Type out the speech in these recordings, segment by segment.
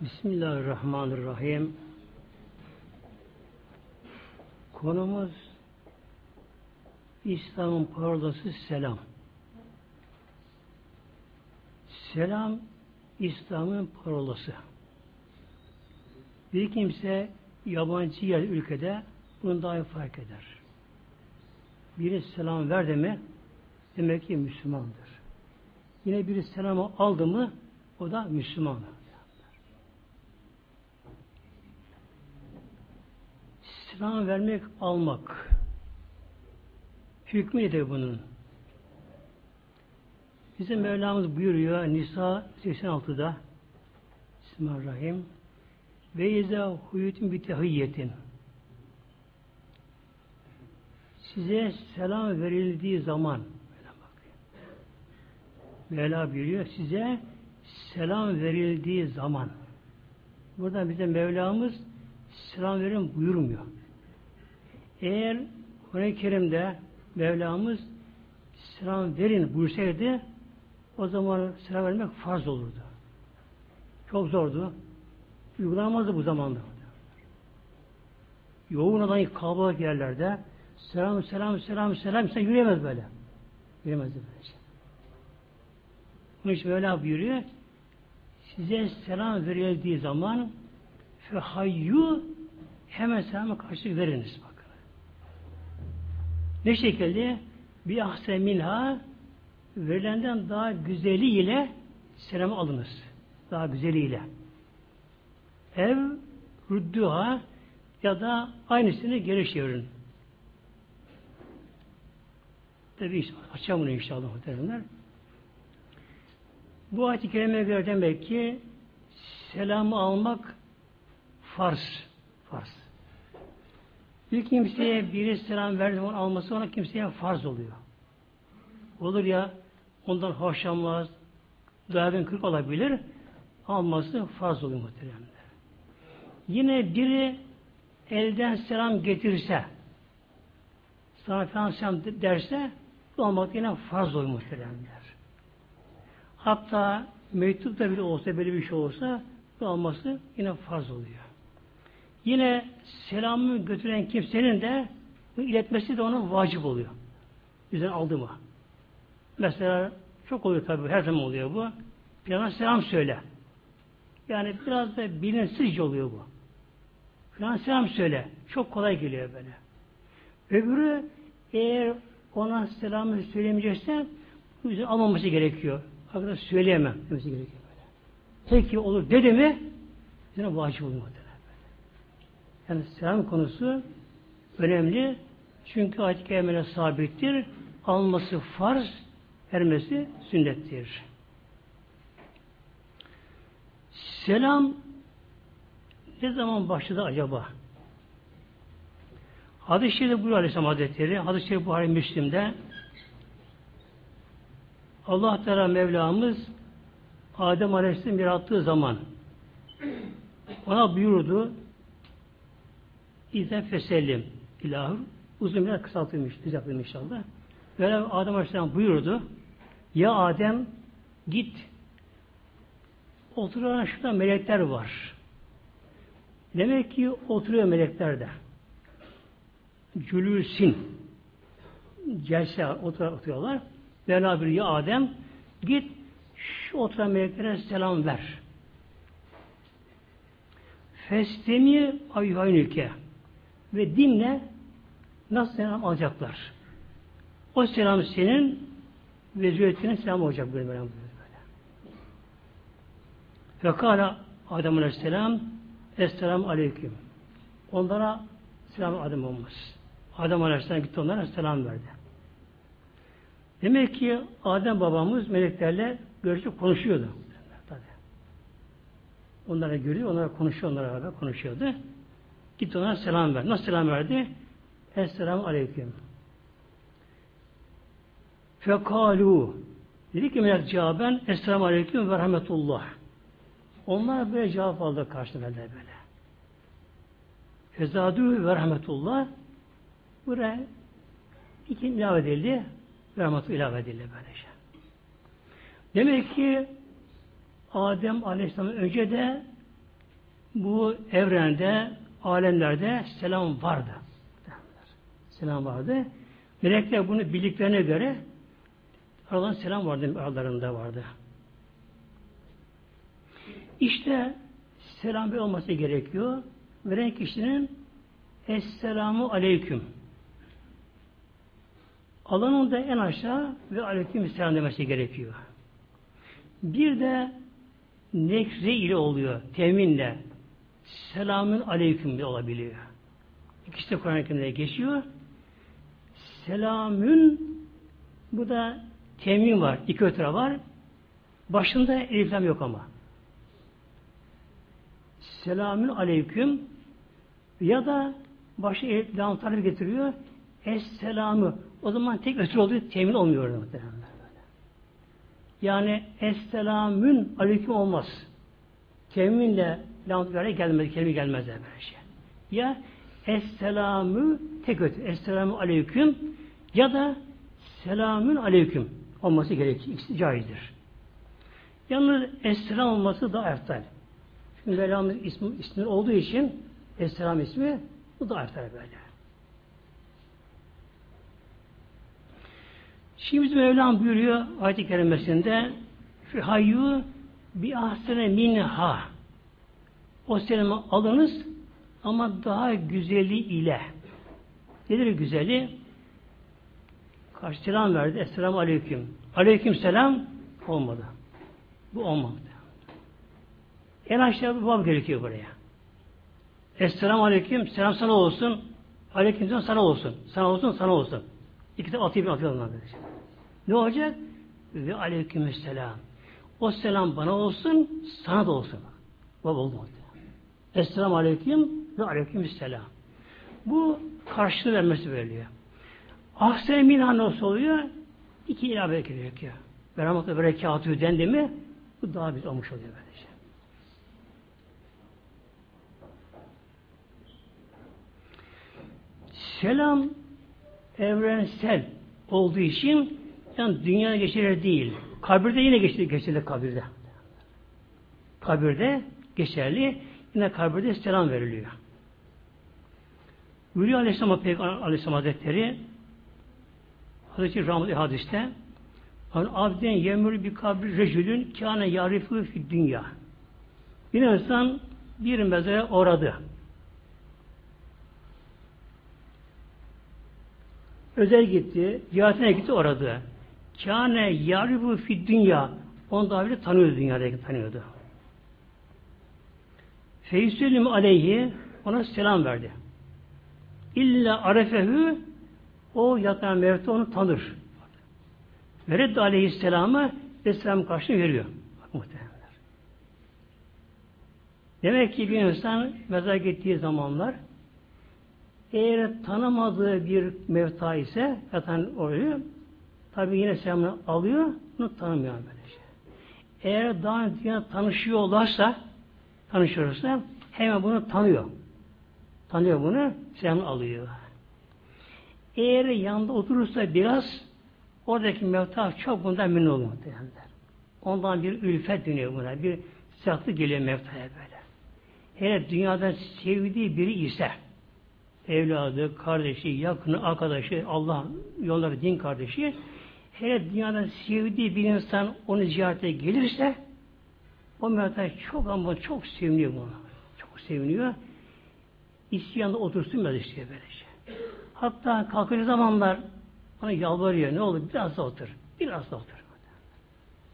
Bismillahirrahmanirrahim. Konumuz İslam'ın parolası selam. Selam İslam'ın parolası. Bir kimse yabancı yer ülkede bunu daha fark eder. Biri selam verdi mi demek ki Müslümandır. Yine biri selamı aldı mı o da Müslüman. Selam vermek, almak. Hükmü nedir bunun? Bizim Mevlamız buyuruyor Nisa 86'da Bismillahirrahmanirrahim ve izâ huyutum bitehiyyetin size selam verildiği zaman Mevla buyuruyor size selam verildiği zaman burada bize Mevlamız selam verin buyurmuyor. Eğer Kur'an-ı Kerim'de Mevlamız selam verin buyursaydı o zaman selam vermek farz olurdu. Çok zordu. Uygulanamazdı bu zamanda. Yoğun olan kalabalık yerlerde selam selam selam selam sen yürüyemez böyle. Yürüyemez böyle. Bunun için Mevla buyuruyor size selam verildiği zaman fehayyu hemen selama karşılık veriniz. Ne şekilde? Bir ahse minha verilenden daha güzeliyle selam alınız. Daha güzeliyle. Ev rüddüha ya da aynısını geri çevirin. Tabi açacağım bunu inşallah muhteremler. Bu ayet-i kerimeye göre demek ki selamı almak farz. Farz. Bir kimseye biri selam verdiği zaman alması ona kimseye farz oluyor. Olur ya ondan hoşlanmaz, dayadan kırk olabilir, alması farz oluyor muhtemelen. Yine biri elden selam getirse, sana falan selam derse, bu almak yine farz oluyor muhteremler. Hatta mektup da bile olsa, böyle bir şey olsa, bu alması yine farz oluyor. Yine selamı götüren kimsenin de iletmesi de ona vacip oluyor. Bizden aldı mı? Mesela çok oluyor tabii, her zaman oluyor bu. Yana selam söyle. Yani biraz da bilinçsizce oluyor bu. Falan selam söyle. Çok kolay geliyor böyle. Öbürü eğer ona selamı söylemeyecekse bu yüzden almaması gerekiyor. Arkadaş söyleyemem demesi gerekiyor böyle. Peki olur dedi mi yine vacip oluyor. Yani selam konusu önemli. Çünkü ayet-i kerimede sabittir. Alması farz, vermesi sünnettir. Selam ne zaman başladı acaba? Hadis-i Şerif buyuruyor Aleyhisselam Hazretleri. Hadis-i Şerif Buhari Müslim'de Allah Teala Mevlamız Adem Aleyhisselam yarattığı zaman ona buyurdu İzen fesellim ilahı uzun biraz kısaltılmış, düzeltilmiş inşallah. Böyle Adem Aleyhisselam buyurdu. Ya Adem git oturan şurada melekler var. Demek ki oturuyor melekler de. Cülüsin. Celse otur, oturuyorlar. Mevla bir ya Adem git şu oturan meleklere selam ver. Festemi ayyuhaynüke ve dinle nasıl selam alacaklar. O selam senin ve zürriyetinin selamı olacak böyle böyle. Fekala Adem Aleyhisselam Esselamu Aleyküm. Onlara selam Adem olmaz. Adem Aleyhisselam gitti onlara selam verdi. Demek ki Adem babamız meleklerle görüşüp konuşuyordu. Onlara görüyor, onlara konuşuyor, onlara beraber konuşuyordu. Gitti ona selam verdi. Nasıl selam verdi? Esselamu Aleyküm. Fekalu dedi ki melek cevaben Esselamu Aleyküm ve Rahmetullah. Onlar böyle cevap aldı karşılığında böyle. Fezadü ve Rahmetullah buraya iki ilave edildi. Ve Rahmetullah ilave edildi böylece. Demek ki Adem Aleyhisselam önce de bu evrende, alemlerde selam vardı. Selam vardı. Melekler bunu bildiklerine göre aralarında selam vardı, aralarında vardı. İşte selam bir olması gerekiyor. Veren kişinin Esselamu Aleyküm. Alanın da en aşağı ve Aleyküm Selam demesi gerekiyor. Bir de nekre ile oluyor, teminle. Selamün Aleyküm de olabiliyor. İkisi de Kur'an-ı Kerim'de geçiyor. Selamün bu da temin var, iki ötüre var. Başında eliflam yok ama. Selamün aleyküm ya da başı eliflam tarif getiriyor. Esselamı. O zaman tek ötürü olduğu temin olmuyor muhtemelen. Yani Esselamün aleyküm olmaz. Teminle lam gelmez, kelime gelmez böyle şey. Ya Esselamü tek ötü. Esselamu aleyküm ya da selamün aleyküm olması gerekir. İkisi caizdir. Yalnız Esselam olması daha eftal. Çünkü Mevlamız ismi, ismi olduğu için Esselam ismi bu da eftal böyle. Şimdi Mevlam buyuruyor ayet-i kerimesinde Fihayyu bi ahsene minha o selamı alınız ama daha güzeli ile. Nedir güzeli? Karşı selam verdi. Esselamu aleyküm. Aleyküm selam olmadı. Bu olmadı. En aşağıda bir bab gerekiyor buraya. Esselamu aleyküm. Selam sana olsun. Aleyküm selam sana olsun. Sana olsun sana olsun. İki de atayım atayım. Ne olacak? Ve aleyküm selam. O selam bana olsun, sana da olsun. Bab oldu. Esselamu aleyküm ve aleyküm selam. Bu karşılığı vermesi veriliyor. Ahsen minha nasıl oluyor? İki ilave gerekiyor. Beramatı berekatü dendi mi bu daha bir olmuş oluyor böylece. Selam evrensel olduğu için yani dünyada geçerli değil. Kabirde yine geçerli, geçerli kabirde. Kabirde geçerli. Yine kabirde selam veriliyor. Hülya Aleyhisselam Peygamber Aleyhisselam Hazretleri Hazreti Rahmet hadiste abden yemur bir kabri rejülün kâne yarifu fi dünya. Bir insan bir mezara uğradı. Özel gitti, ziyaretine gitti oradı. Kâne yarifu fi dünya. Onu daha bile tanıyordu dünyadaki tanıyordu. Feysselim aleyhi ona selam verdi. İlla arefehü o yatan mevte onu tanır. Vereddi aleyhisselamı Esselam karşılığı veriyor. Bak, muhtemelenler. Demek ki bir insan mezar gittiği zamanlar eğer tanımadığı bir mevta ise yatan oluyor. Tabi yine selamını alıyor, bunu tanımıyor böylece. Eğer daha önce tanışıyorlarsa, tanışıyorsa hemen bunu tanıyor. Tanıyor bunu, selamını alıyor. Eğer yanında oturursa biraz oradaki mevta çok bundan memnun olur muhtemelenler. Ondan bir ülfet dönüyor buna. Bir sıcaklık geliyor mevtaya böyle. Eğer dünyada sevdiği biri ise evladı, kardeşi, yakını, arkadaşı, Allah yolları din kardeşi eğer dünyada sevdiği bir insan onu ziyarete gelirse o mevta çok ama çok seviniyor bunu. Çok seviniyor. İsteyanda otursun böyle istiyor böylece. Hatta kalkıcı zamanlar bana yalvarıyor. Ne olur biraz da otur. Biraz da otur.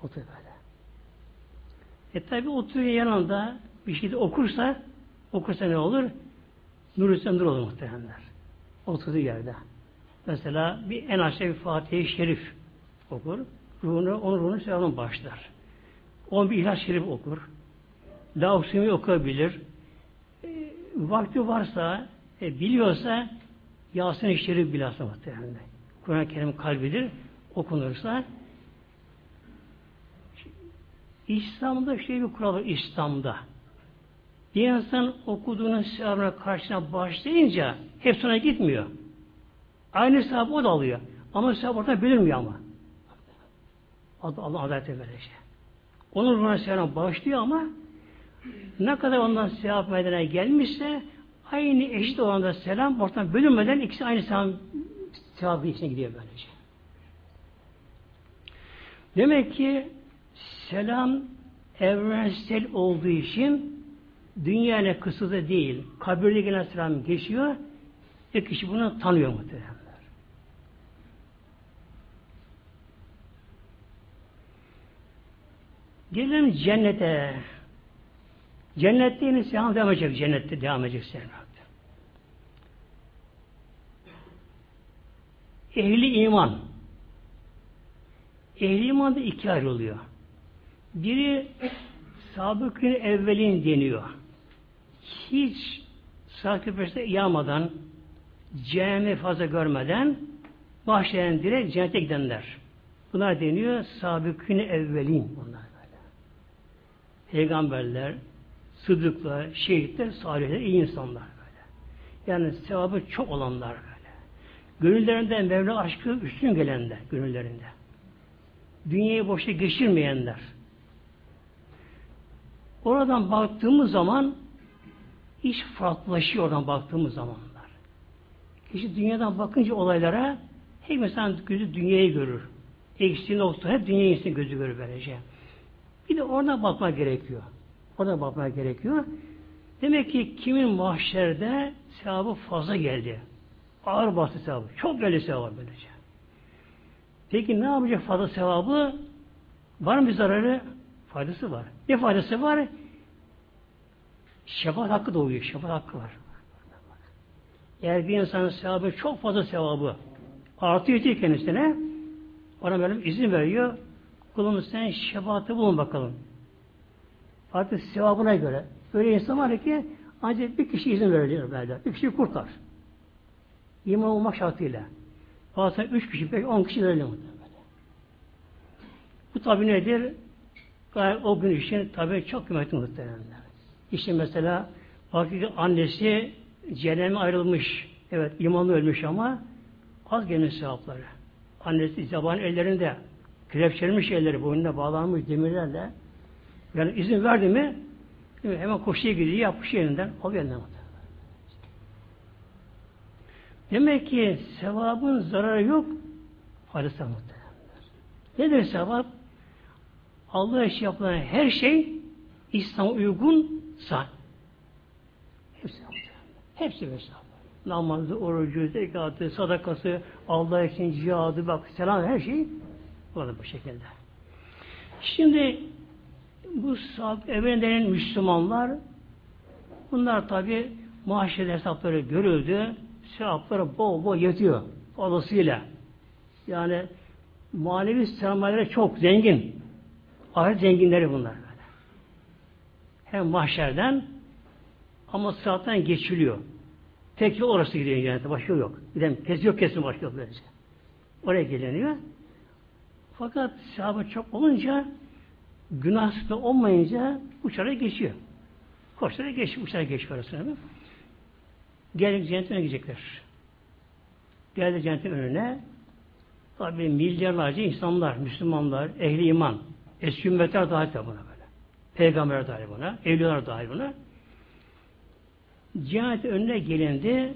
Otur böyle. E tabi oturuyor yanında bir şey de okursa okursa ne olur? Nur üstüne nur olur muhtemelenler. Oturduğu yerde. Mesela bir en aşağı bir Fatih-i Şerif okur. Ruhunu, onun ruhunu selamın başlar. On bir İhlas Şerif okur. La okuyabilir. E, vakti varsa, e, biliyorsa Yasin-i Şerif bilhassa muhtemelen. Kur'an-ı Kerim kalbidir. Okunursa İslam'da şey bir kural var İslam'da. Bir insan okuduğunun sevabına karşına başlayınca hep sonra gitmiyor. Aynı sevabı o da alıyor. Ama sevap orada bilmiyor ama. Allah adalete verecek. Onun ruhuna sevabına başlıyor ama Ne kadar ondan sevap meydana gelmişse aynı eşit olanda selam ortadan bölünmeden ikisi aynı selam sevabı içine gidiyor böylece. Demek ki selam evrensel olduğu için dünya ile kısıtlı değil. Kabirde gelen selam geçiyor ve kişi bunu tanıyor muhtemelen. Gelelim cennete. Cennette yine selam devam edecek. Cennette devam edecek selam. Ehli iman. Ehli iman da iki ayrılıyor. Biri sabıkın evvelin deniyor. Hiç sağ köpeşte yağmadan, cehennemi fazla görmeden başlayan direkt cennete gidenler. Bunlar deniyor sabıkın evvelin bunlar. Peygamberler, sıdıklar, şehitler, salihler, iyi insanlar böyle. Yani sevabı çok olanlar böyle. Gönüllerinde Mevla aşkı üstün gelenler gönüllerinde. Dünyayı boşa geçirmeyenler. Oradan baktığımız zaman iş farklılaşıyor oradan baktığımız zamanlar. Kişi dünyadan bakınca olaylara hep mesela gözü dünyayı görür. Eksiğini olsun hep dünya insan gözü görür böylece. Bir de oradan bakmak gerekiyor. Oradan bakmak gerekiyor. Demek ki kimin mahşerde sevabı fazla geldi. Ağır bastı sevabı. Çok geldi sevabı böylece. Peki ne yapacak fazla sevabı? Var mı bir zararı? Faydası var. Ne faydası var? Şefaat hakkı doğuyor. Şefaat hakkı var. Eğer bir insanın sevabı çok fazla sevabı artıyor diye kendisine ona böyle izin veriyor. Kulum sen şefaati bulun bakalım. Artık sevabına göre. Öyle insan var ki ancak bir kişi izin veriliyor böyle. Bir kişi kurtar. İman olmak şartıyla. Bazen üç kişi, beş, on kişi veriliyor. Bu tabi nedir? O gün için tabi çok kıymetli muhteremler. İşte mesela bakıyor annesi cehenneme ayrılmış. Evet imanlı ölmüş ama az gelmiş sevapları. Annesi zaban ellerinde kelepçelenmiş elleri boynuna bağlanmış demirlerle yani izin verdi mi hemen koşuya gidiyor yapmış yerinden alıyor elinden. Demek ki sevabın zararı yok faydası muhtemelen. Nedir sevap? Allah için yapılan her şey İslam uygunsa hepsi hepsi mesela. Namazı, orucu, zekatı, sadakası, Allah için cihadı, bak selam her şey burada bu şekilde. Şimdi bu saat evrenlerin Müslümanlar bunlar tabi maaşet hesapları görüldü. Sevapları bol bol yetiyor. Fazlasıyla. Yani manevi sermayeleri çok zengin. Ahiret zenginleri bunlar. Hem mahşerden ama sırattan geçiliyor. Tek orası gidiyor cennete. Başka yok. Giden kes yok kesin başka yok. Oraya geliniyor. Fakat sahabı çok olunca günahsız da olmayınca uçarak geçiyor. Koşarak geçiyor. Uçarak geçiyor arasına. Geldik cennetin gidecekler. Geldi cennetin önüne. Tabi milyarlarca insanlar, Müslümanlar, ehli iman, eski ümmetler dahil buna böyle. Peygamber dahil buna, evliyalar dahil buna. Cennet önüne gelindi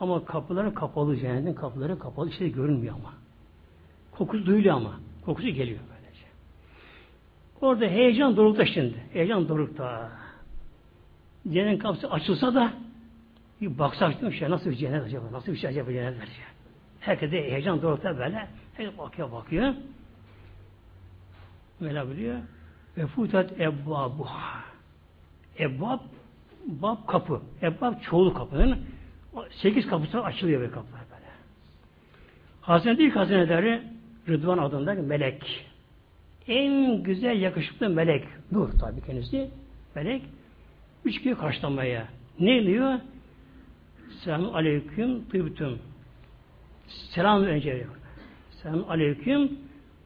ama kapıları kapalı, cennetin kapıları kapalı, işte görünmüyor ama. Kokusu duyuluyor ama. Kokusu geliyor böylece. Orada heyecan dorukta şimdi. Heyecan dorukta. Cennetin kapısı açılsa da bir baksak değil mi? Şey, nasıl bir cennet acaba? Nasıl bir şey acaba cennet verecek? Herkes de heyecan dorukta böyle. Herkes bakıyor bakıyor. Mevla biliyor. Ve futat ebbabuha. Ebbab bab kapı. Ebbab çoğulu kapının. Sekiz kapısı açılıyor ve kapılar böyle. Hazine ilk hazineleri Rıdvan adında melek. En güzel yakışıklı melek. Nur tabi kendisi. Melek. Üç kere karşılamaya. Ne diyor? Selamun aleyküm tıbtüm. Selam önce veriyor. Selamun aleyküm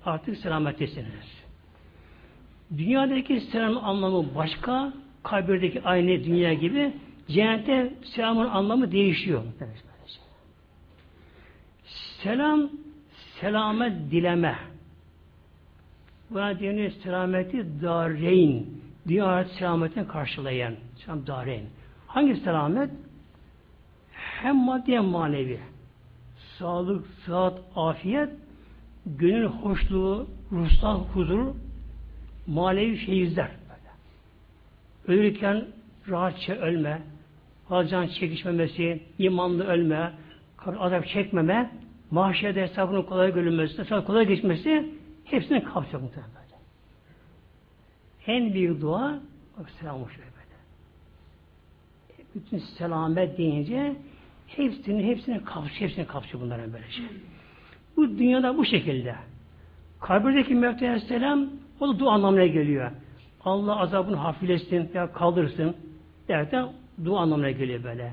artık selamettesiniz. Dünyadaki selamın anlamı başka, kabirdeki aynı dünya gibi cennette selamın anlamı değişiyor. Selam, selamet dileme. Buna deniyor selameti dareyn. dünya selametini karşılayan. Selam dareyn. Hangi selamet? Hem maddi hem manevi. Sağlık, sıhhat, afiyet, gönül hoşluğu, ruhsal huzur, manevi feyizler. Böyle. Ölürken rahatça ölme, bazen çekişmemesi, imanlı ölme, azap çekmeme, mahşerde hesabının kolay görülmesi, hesabının kolay geçmesi hepsini kapsıyor muhtemelen. En büyük dua selam hoş böyle. Bütün selamet deyince hepsini hepsini kapsıyor, hepsini kapsıyor bunların böyle şey. Bu dünyada bu şekilde. Kabirdeki Mevti Aleyhisselam o da dua anlamına geliyor. Allah azabını hafiflesin ya kaldırsın derken dua anlamına geliyor böyle.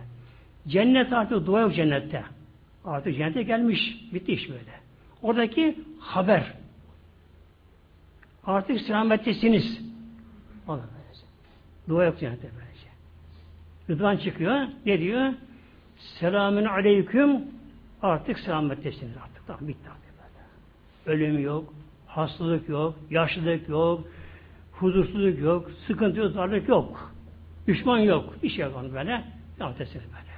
Cennet artık dua yok cennette. Artık cennete gelmiş. Bitti iş böyle. Oradaki haber. Artık selamettesiniz. Dua yok cennette böylece. Rıdvan çıkıyor. Ne diyor? Selamün aleyküm. Artık selamettesiniz artık. Tamam bitti artık böyle. Ölüm yok. Hastalık yok. Yaşlılık yok. Huzursuzluk yok. Sıkıntı yok. Zarlık yok. Düşman yok. Bir şey yok böyle. Selamettesiniz böyle.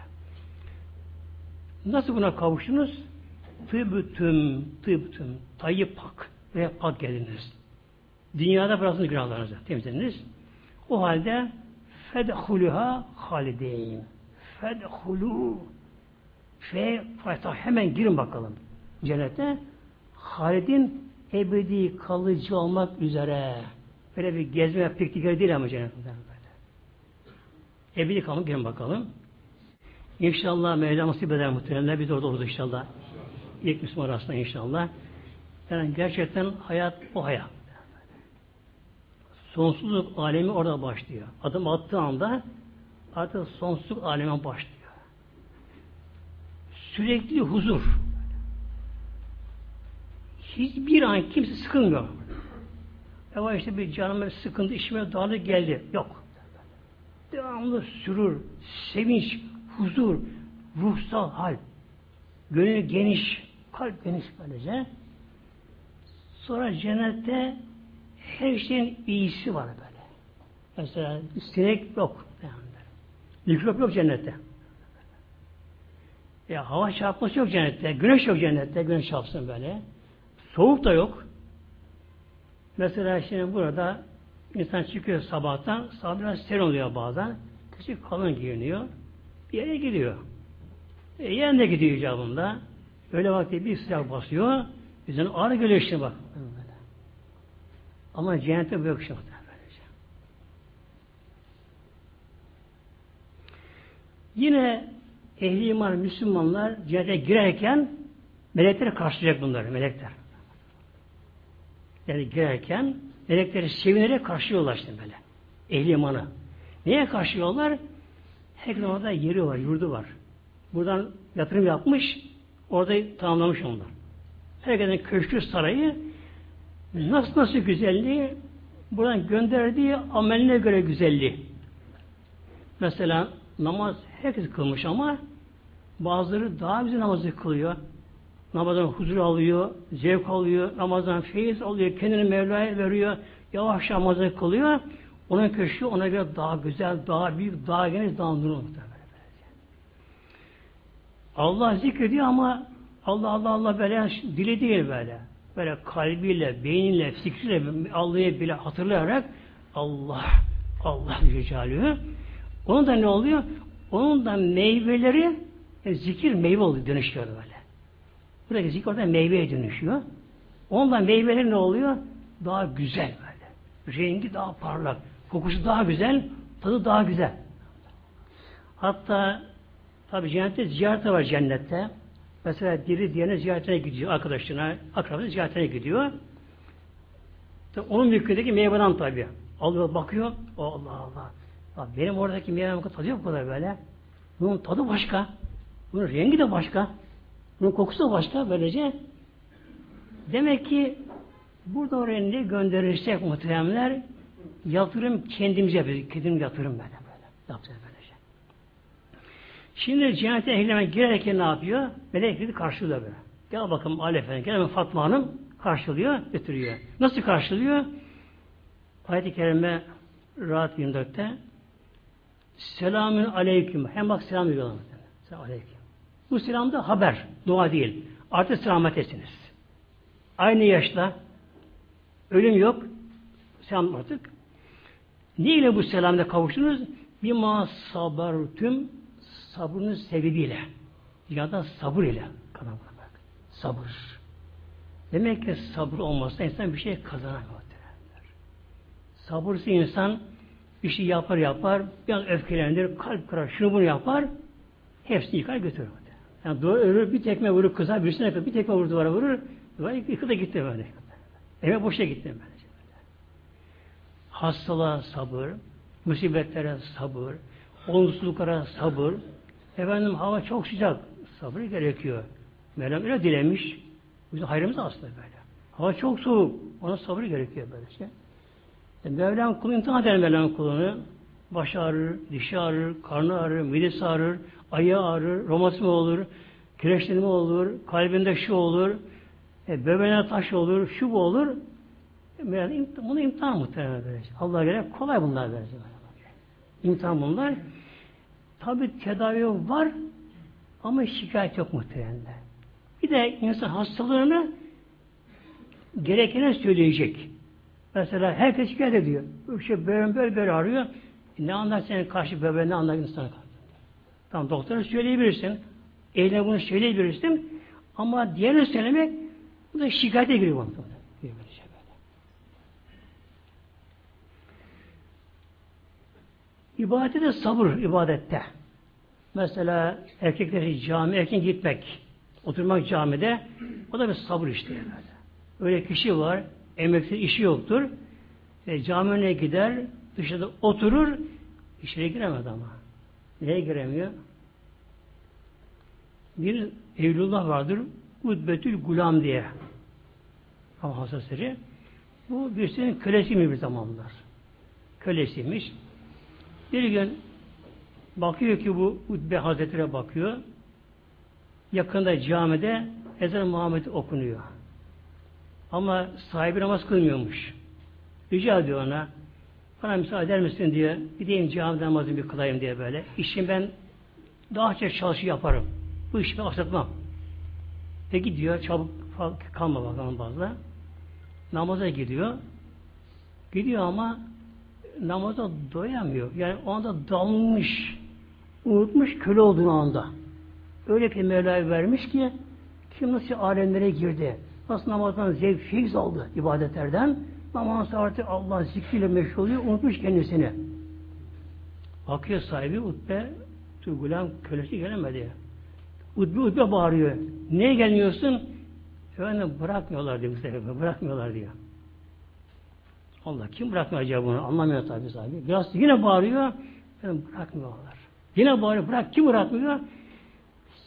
Nasıl buna kavuştunuz? Tıbıtım, tıbıtım, tayyip pak ve pak geldiniz. Dünyada bıraktınız günahlarınızı, temizlediniz. O halde fedhuluha halideyn. Fedhulu fe fayta hemen girin bakalım cennete. Halidin ebedi kalıcı olmak üzere. Böyle bir gezme piknik değil ama cennette. Ebedi kalmak girin bakalım. İnşallah Mevla nasip eder muhtemelen. Biz orada oluruz inşallah. İlk Müslüman arasında inşallah. Yani gerçekten hayat o hayat. Sonsuzluk alemi orada başlıyor. Adım attığı anda artık sonsuzluk aleme başlıyor. Sürekli huzur. Hiçbir an kimse sıkılmıyor. Ama işte bir canıma sıkıntı, işime darlık geldi. Yok. Devamlı sürür, sevinç, huzur, ruhsal hal, gönül geniş, kalp geniş böylece. Sonra cennette her şeyin iyisi var böyle. Mesela sinek yok. Mikrop yok cennette. Ya hava çarpması yok cennette. Güneş yok cennette. Güneş çarpsın böyle. Soğuk da yok. Mesela şimdi burada insan çıkıyor sabahtan. Sabah biraz serin oluyor bazen. Küçük kalın giyiniyor yere gidiyor. E, yerine gidiyor icabında. Öyle vakti bir sıcak basıyor. Yüzüne ağrı geliyor işte bak. Ama cennette bu yok işte. Yine ehli iman Müslümanlar cennete girerken melekler karşılayacak bunları. Melekler. Yani girerken melekleri sevinerek karşılıyorlar işte böyle. Ehli imanı. Neye karşılıyorlar? Herkesin orada yeri var, yurdu var. Buradan yatırım yapmış, orada tamamlamış onlar. Herkesin köşkü sarayı nasıl nasıl güzelliği buradan gönderdiği ameline göre güzelliği. Mesela namaz herkes kılmış ama bazıları daha güzel namazı kılıyor. Namazdan huzur alıyor, zevk alıyor, namazdan feyiz alıyor, kendini Mevla'ya veriyor, yavaş namazı kılıyor. Onun köşkü ona göre daha güzel, daha büyük, daha geniş, daha nurlu Allah zikrediyor ama Allah Allah Allah böyle dili değil böyle. Böyle kalbiyle, beyniyle, fikriyle Allah'ı bile hatırlayarak Allah, Allah Cecalü'yü onun da ne oluyor? Onun da meyveleri yani zikir meyve oluyor, dönüşüyor böyle. Buradaki zikir orada meyveye dönüşüyor. Ondan meyveleri ne oluyor? Daha güzel böyle. Rengi daha parlak. Kokusu daha güzel, tadı daha güzel. Hatta tabi cennette ziyaret var cennette. Mesela diri diyene ziyaretine gidiyor arkadaşına, akrabasına ziyaretine gidiyor. Tabi onun mülkündeki meyveden tabi. Alıyor bakıyor. Allah Allah. Bak benim oradaki meyvenin tadı yok kadar böyle. Bunun tadı başka. Bunun rengi de başka. Bunun kokusu da başka. Böylece demek ki burada oraya ne gönderirsek muhteremler Yatırım kendimize yapıyoruz. Kendimiz yatırım böyle böyle. Yapacağız böylece. Şey. Şimdi cennete ehleme girerken ne yapıyor? Melekleri karşılıyor böyle. Gel bakalım Ali Efendi, gel Fatma Hanım karşılıyor, götürüyor. Nasıl karşılıyor? Ayet-i Kerime Rahat 24'te Selamün aleyküm. Hem bak selam diyorlar. Aleyküm. Bu selam da haber, dua değil. Artık selametesiniz. Aynı yaşta ölüm yok. Selam artık. Niye ile bu selamda kavuştunuz? Bir ma sabartüm sabrınız sebebiyle. Ya da sabır ile. Bak. Sabır. Demek ki sabır olmazsa insan bir şey kazanamıyor. Sabırsız insan bir şey yapar yapar, biraz öfkelenir, kalp kırar, şunu bunu yapar, hepsini yıkar götürür. Yani doğru ölür, bir tekme vurur kıza, birisine kadar bir tekme vurur duvara vurur, duvara yıkı da gitti böyle. Eve boşa gitti böyle. Hastalığa sabır, musibetlere sabır, olumsuzluklara sabır. Efendim hava çok sıcak, sabır gerekiyor. Mevlam öyle dilemiş. Bizim hayrımız aslında böyle. Hava çok soğuk, ona sabır gerekiyor böyle şey. E, Mevlam kulu imtihan eder Mevlam kulunu. Baş ağrır, dişi ağrır, karnı ağrır, midesi ağrır, ayağı ağrır, romatizma olur, kireçlenme olur, kalbinde şu olur, e, taş olur, şu bu olur. Yani bunu imtihan muhtemelen verecek. Allah'a göre kolay bunlar verecek. İmtihan bunlar. Tabi tedavi var ama şikayet yok muhtemelen. Bir de insan hastalığını gerekene söyleyecek. Mesela herkes şikayet ediyor. İşte böyle böyle, böyle arıyor. E ne anlar senin karşı bebeğin ne anlar insan Tamam doktora söyleyebilirsin. Eline bunu söyleyebilirsin. Ama diğerini söylemek bu da şikayete giriyor. İbadette de sabır ibadette. Mesela erkekler cami erken gitmek, oturmak camide o da bir sabır işte. Yani. Öyle kişi var, emeksiz işi yoktur. E, cami önüne gider, dışarıda oturur, içeri giremez ama. Neye giremiyor? Bir Evlullah vardır, Udbetül Gulam diye. Ama Hazretleri. Bu birisinin kölesi mi bir zamanlar? Kölesiymiş. Bir gün bakıyor ki bu Udbe Hazretleri'ne bakıyor. Yakında camide ezan Muhammed okunuyor. Ama sahibi namaz kılmıyormuş. Rica ediyor ona. Bana müsaade eder misin diye gideyim camide namazımı bir kılayım diye böyle. İşim ben daha çok çalışı yaparım. Bu işi ben aksatmam. Ve gidiyor çabuk kalma bakalım fazla. Namaza gidiyor. Gidiyor ama namaza doyamıyor. Yani o anda dalmış, unutmuş köle olduğunu anda. Öyle bir Mevla'yı vermiş ki kim nasıl alemlere girdi. Nasıl namazdan zevk, feyiz aldı ibadetlerden. Namaz artık Allah zikriyle meşhur oluyor, unutmuş kendisini. Bakıyor sahibi Utbe, Tuğgulan kölesi gelemedi. Utbe Utbe bağırıyor. Niye gelmiyorsun? Efendim bırakmıyorlar diyor Mustafa, bırakmıyorlar diyor. Allah kim bırakmıyor acaba bunu? Anlamıyor tabi sahibi. Biraz yine bağırıyor. Efendim bırakmıyorlar. Yine bağırıyor. Bırak kim bırakmıyor?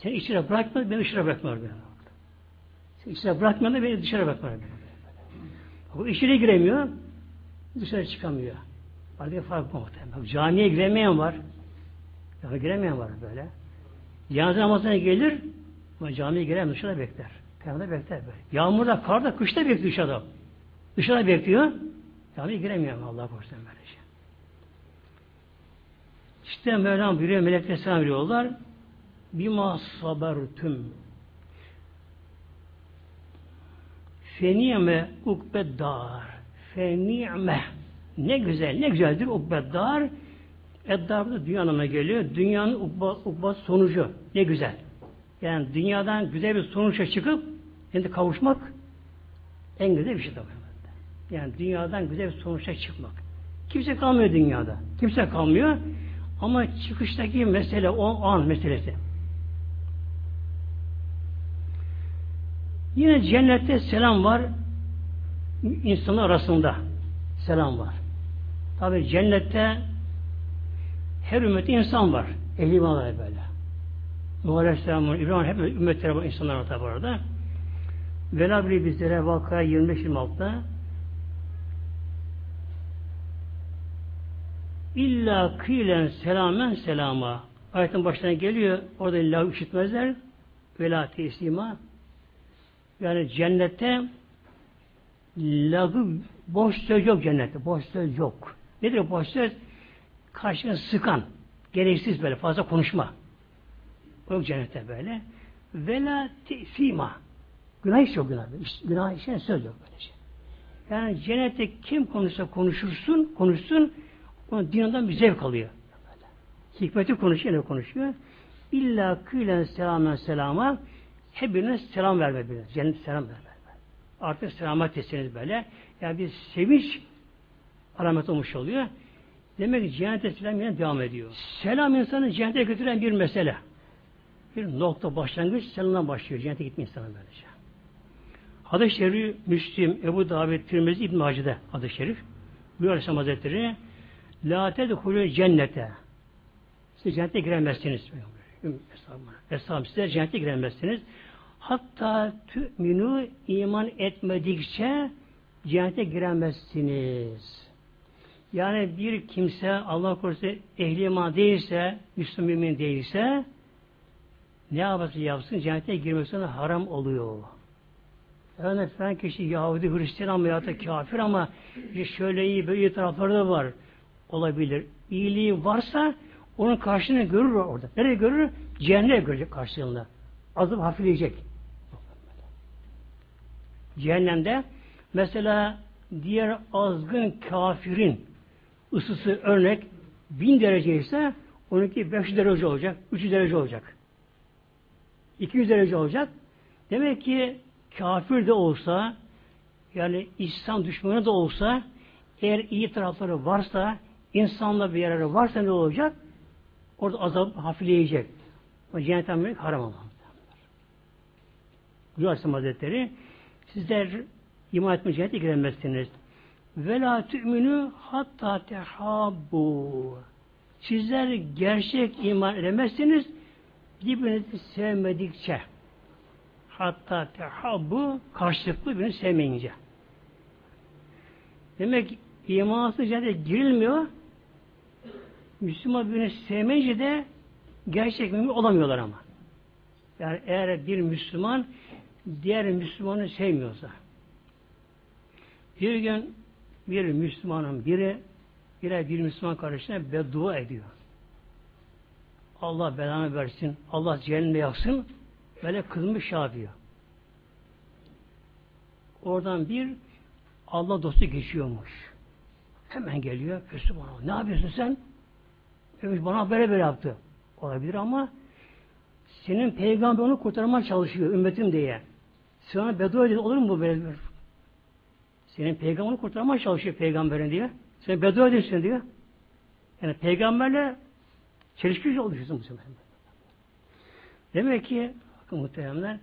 Sen içine bırakma, ben dışarı bırakmıyor. Beni. İçine bırakmayan da beni dışarı bırakmıyor. Bu içine giremiyor, dışarı çıkamıyor. Arada fark muhtemelen. Bak, camiye giremeyen var. Ya giremeyen var böyle. Cenaze namazına gelir ama camiye giremez, dışarıda bekler. Peygamber bekler böyle. Yağmurda, karda, kışta bekliyor dışarıda. Dışarıda bekliyor. Camiye giremiyor Allah korusun böyle şey. İşte Mevlam buyuruyor, melekler selam veriyorlar. Bima sabertüm Fenime ukbeddar. Fenime. Ne güzel, ne güzeldir ukbeddar. Eddar da dünya anlamına geliyor. Dünyanın ukba, ukba sonucu. Ne güzel. Yani dünyadan güzel bir sonuçla çıkıp şimdi kavuşmak en güzel bir şey tabii. Yani dünyadan güzel bir sonuçla çıkmak. Kimse kalmıyor dünyada. Kimse kalmıyor. Ama çıkıştaki mesele o an meselesi. Yine cennette selam var. insanlar arasında selam var. Tabi cennette her ümmette insan var. Ehli imanlar böyle. Nuh Aleyhisselam'ın İbrahim hep ümmetleri var, insanlar var tabi orada. Vela bile bizlere vakaya 25-26'da İlla kılen selamen selama ayetin başına geliyor. Orada illa işitmezler. Vela teslima yani cennette lagı boş söz yok cennette. Boş söz yok. Nedir boş söz? Karşına sıkan, gereksiz böyle fazla konuşma. Yok cennette böyle. Vela tesima. Günah hiç yok günah. Günah işe söz yok böyle şey. Yani cennette kim konuşsa konuşursun, konuşsun, onun dininden bir zevk alıyor. Hikmeti konuşuyor, ne konuşuyor? İlla kıylen selamen selama hep selam verme birine. Cennet selam verme. Artık selamet etseniz böyle. Yani bir sevinç alamet olmuş oluyor. Demek ki cennete selam yine devam ediyor. Selam insanı cennete götüren bir mesele. Bir nokta başlangıç selamdan başlıyor. Cennete gitme insanı böylece. Hadis-i Şerif, Müslim, Ebu Davet, Tirmizi, İbn-i Hacı'da hadis-i Şerif. Buyur Aleyhisselam Hazretleri La tedhulü cennete Siz cennete giremezsiniz. Eshabım size cennete giremezsiniz. Hatta tü'minu iman etmedikçe cennete giremezsiniz. Yani bir kimse Allah korusun ehli iman değilse, Müslüman değilse ne yaparsa yapsın cennete girmesi haram oluyor. Yani falan kişi Yahudi, Hristiyan ama ya da kafir ama şöyle iyi böyle iyi tarafları da var. Olabilir. İyiliği varsa onun karşılığını görür orada. Nereye görür? Cehennem görecek karşılığında. Azıp hafifleyecek. Cehennemde mesela diğer azgın kafirin ısısı örnek bin derece ise onunki 500 derece olacak, 300 derece olacak. 200 derece olacak. Demek ki kafir de olsa yani İslam düşmanı da olsa eğer iyi tarafları varsa insanla bir yararı varsa ne olacak? Orada azap hafifleyecek. O cennetten vermek haram olan. Buyuruyor Aleyhisselam Hazretleri sizler iman etme cennete giremezsiniz. Ve la tü'minü hatta tehabbu. Sizler gerçek iman edemezsiniz birbirinizi sevmedikçe. Hatta tehabbu karşılıklı birbirini sevmeyince. Demek imansız cennete girilmiyor. Müslüman birbirini sevmeyince de gerçek mümin olamıyorlar ama. Yani eğer bir Müslüman diğer Müslümanı sevmiyorsa bir gün bir Müslümanın biri bire bir Müslüman kardeşine beddua ediyor. Allah belanı versin, Allah cehenneme yaksın, böyle kızmış yapıyor. Oradan bir Allah dostu geçiyormuş. Hemen geliyor, Müslüman ne yapıyorsun sen? Evet, bana böyle böyle yaptı. Olabilir ama senin peygamber onu kurtarmaya çalışıyor ümmetim diye. Sana beddua ediyor. Olur mu bu böyle? Senin peygamberini kurtarmaya çalışıyor peygamberin diye. Sen beddua ediyorsun diyor. Yani peygamberle çelişki oluşuyorsun bu sefer. Demek ki bakın muhteremler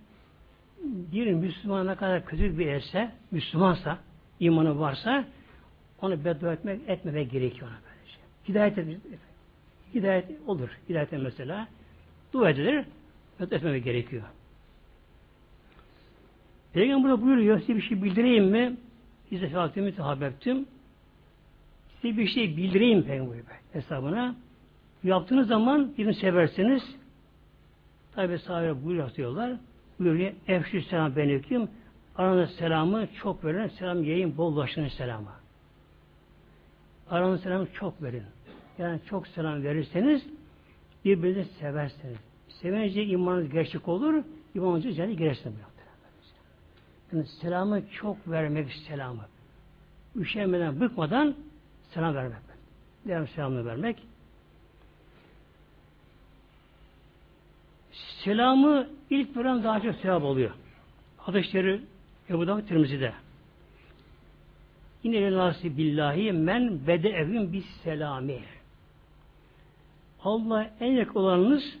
bir Müslüman ne kadar kötü bir etse, Müslümansa, imanı varsa onu beddua etmek, etmemek gerekiyor ona böylece. Hidayet, hidayet olur. Hidayet mesela dua edilir, etmemek gerekiyor. Peygamber burada buyuruyor, size bir şey bildireyim mi? İzle feaktimi tehabbettim. Size bir şey bildireyim Peygamber hesabına. Yaptığınız zaman birini seversiniz. Tabi sahabe buyuruyor diyorlar. Buyuruyor, efşü selam ben hüküm. Aranızda selamı çok verin. Selam yayın, bol başının selamı. Aranızda selamı çok verin. Yani çok selam verirseniz birbirinizi seversiniz. Sevince imanınız gerçek olur, imanınız cennete girersiniz. Yani selamı çok vermek selamı. Üşenmeden, bıkmadan selam vermek. Diğer selamını vermek. Selamı ilk veren daha çok sevap oluyor. Hadisleri Ebu Davud Tirmizi'de. Yine nasi billahi men bede evin bis selami. Allah en yakın olanınız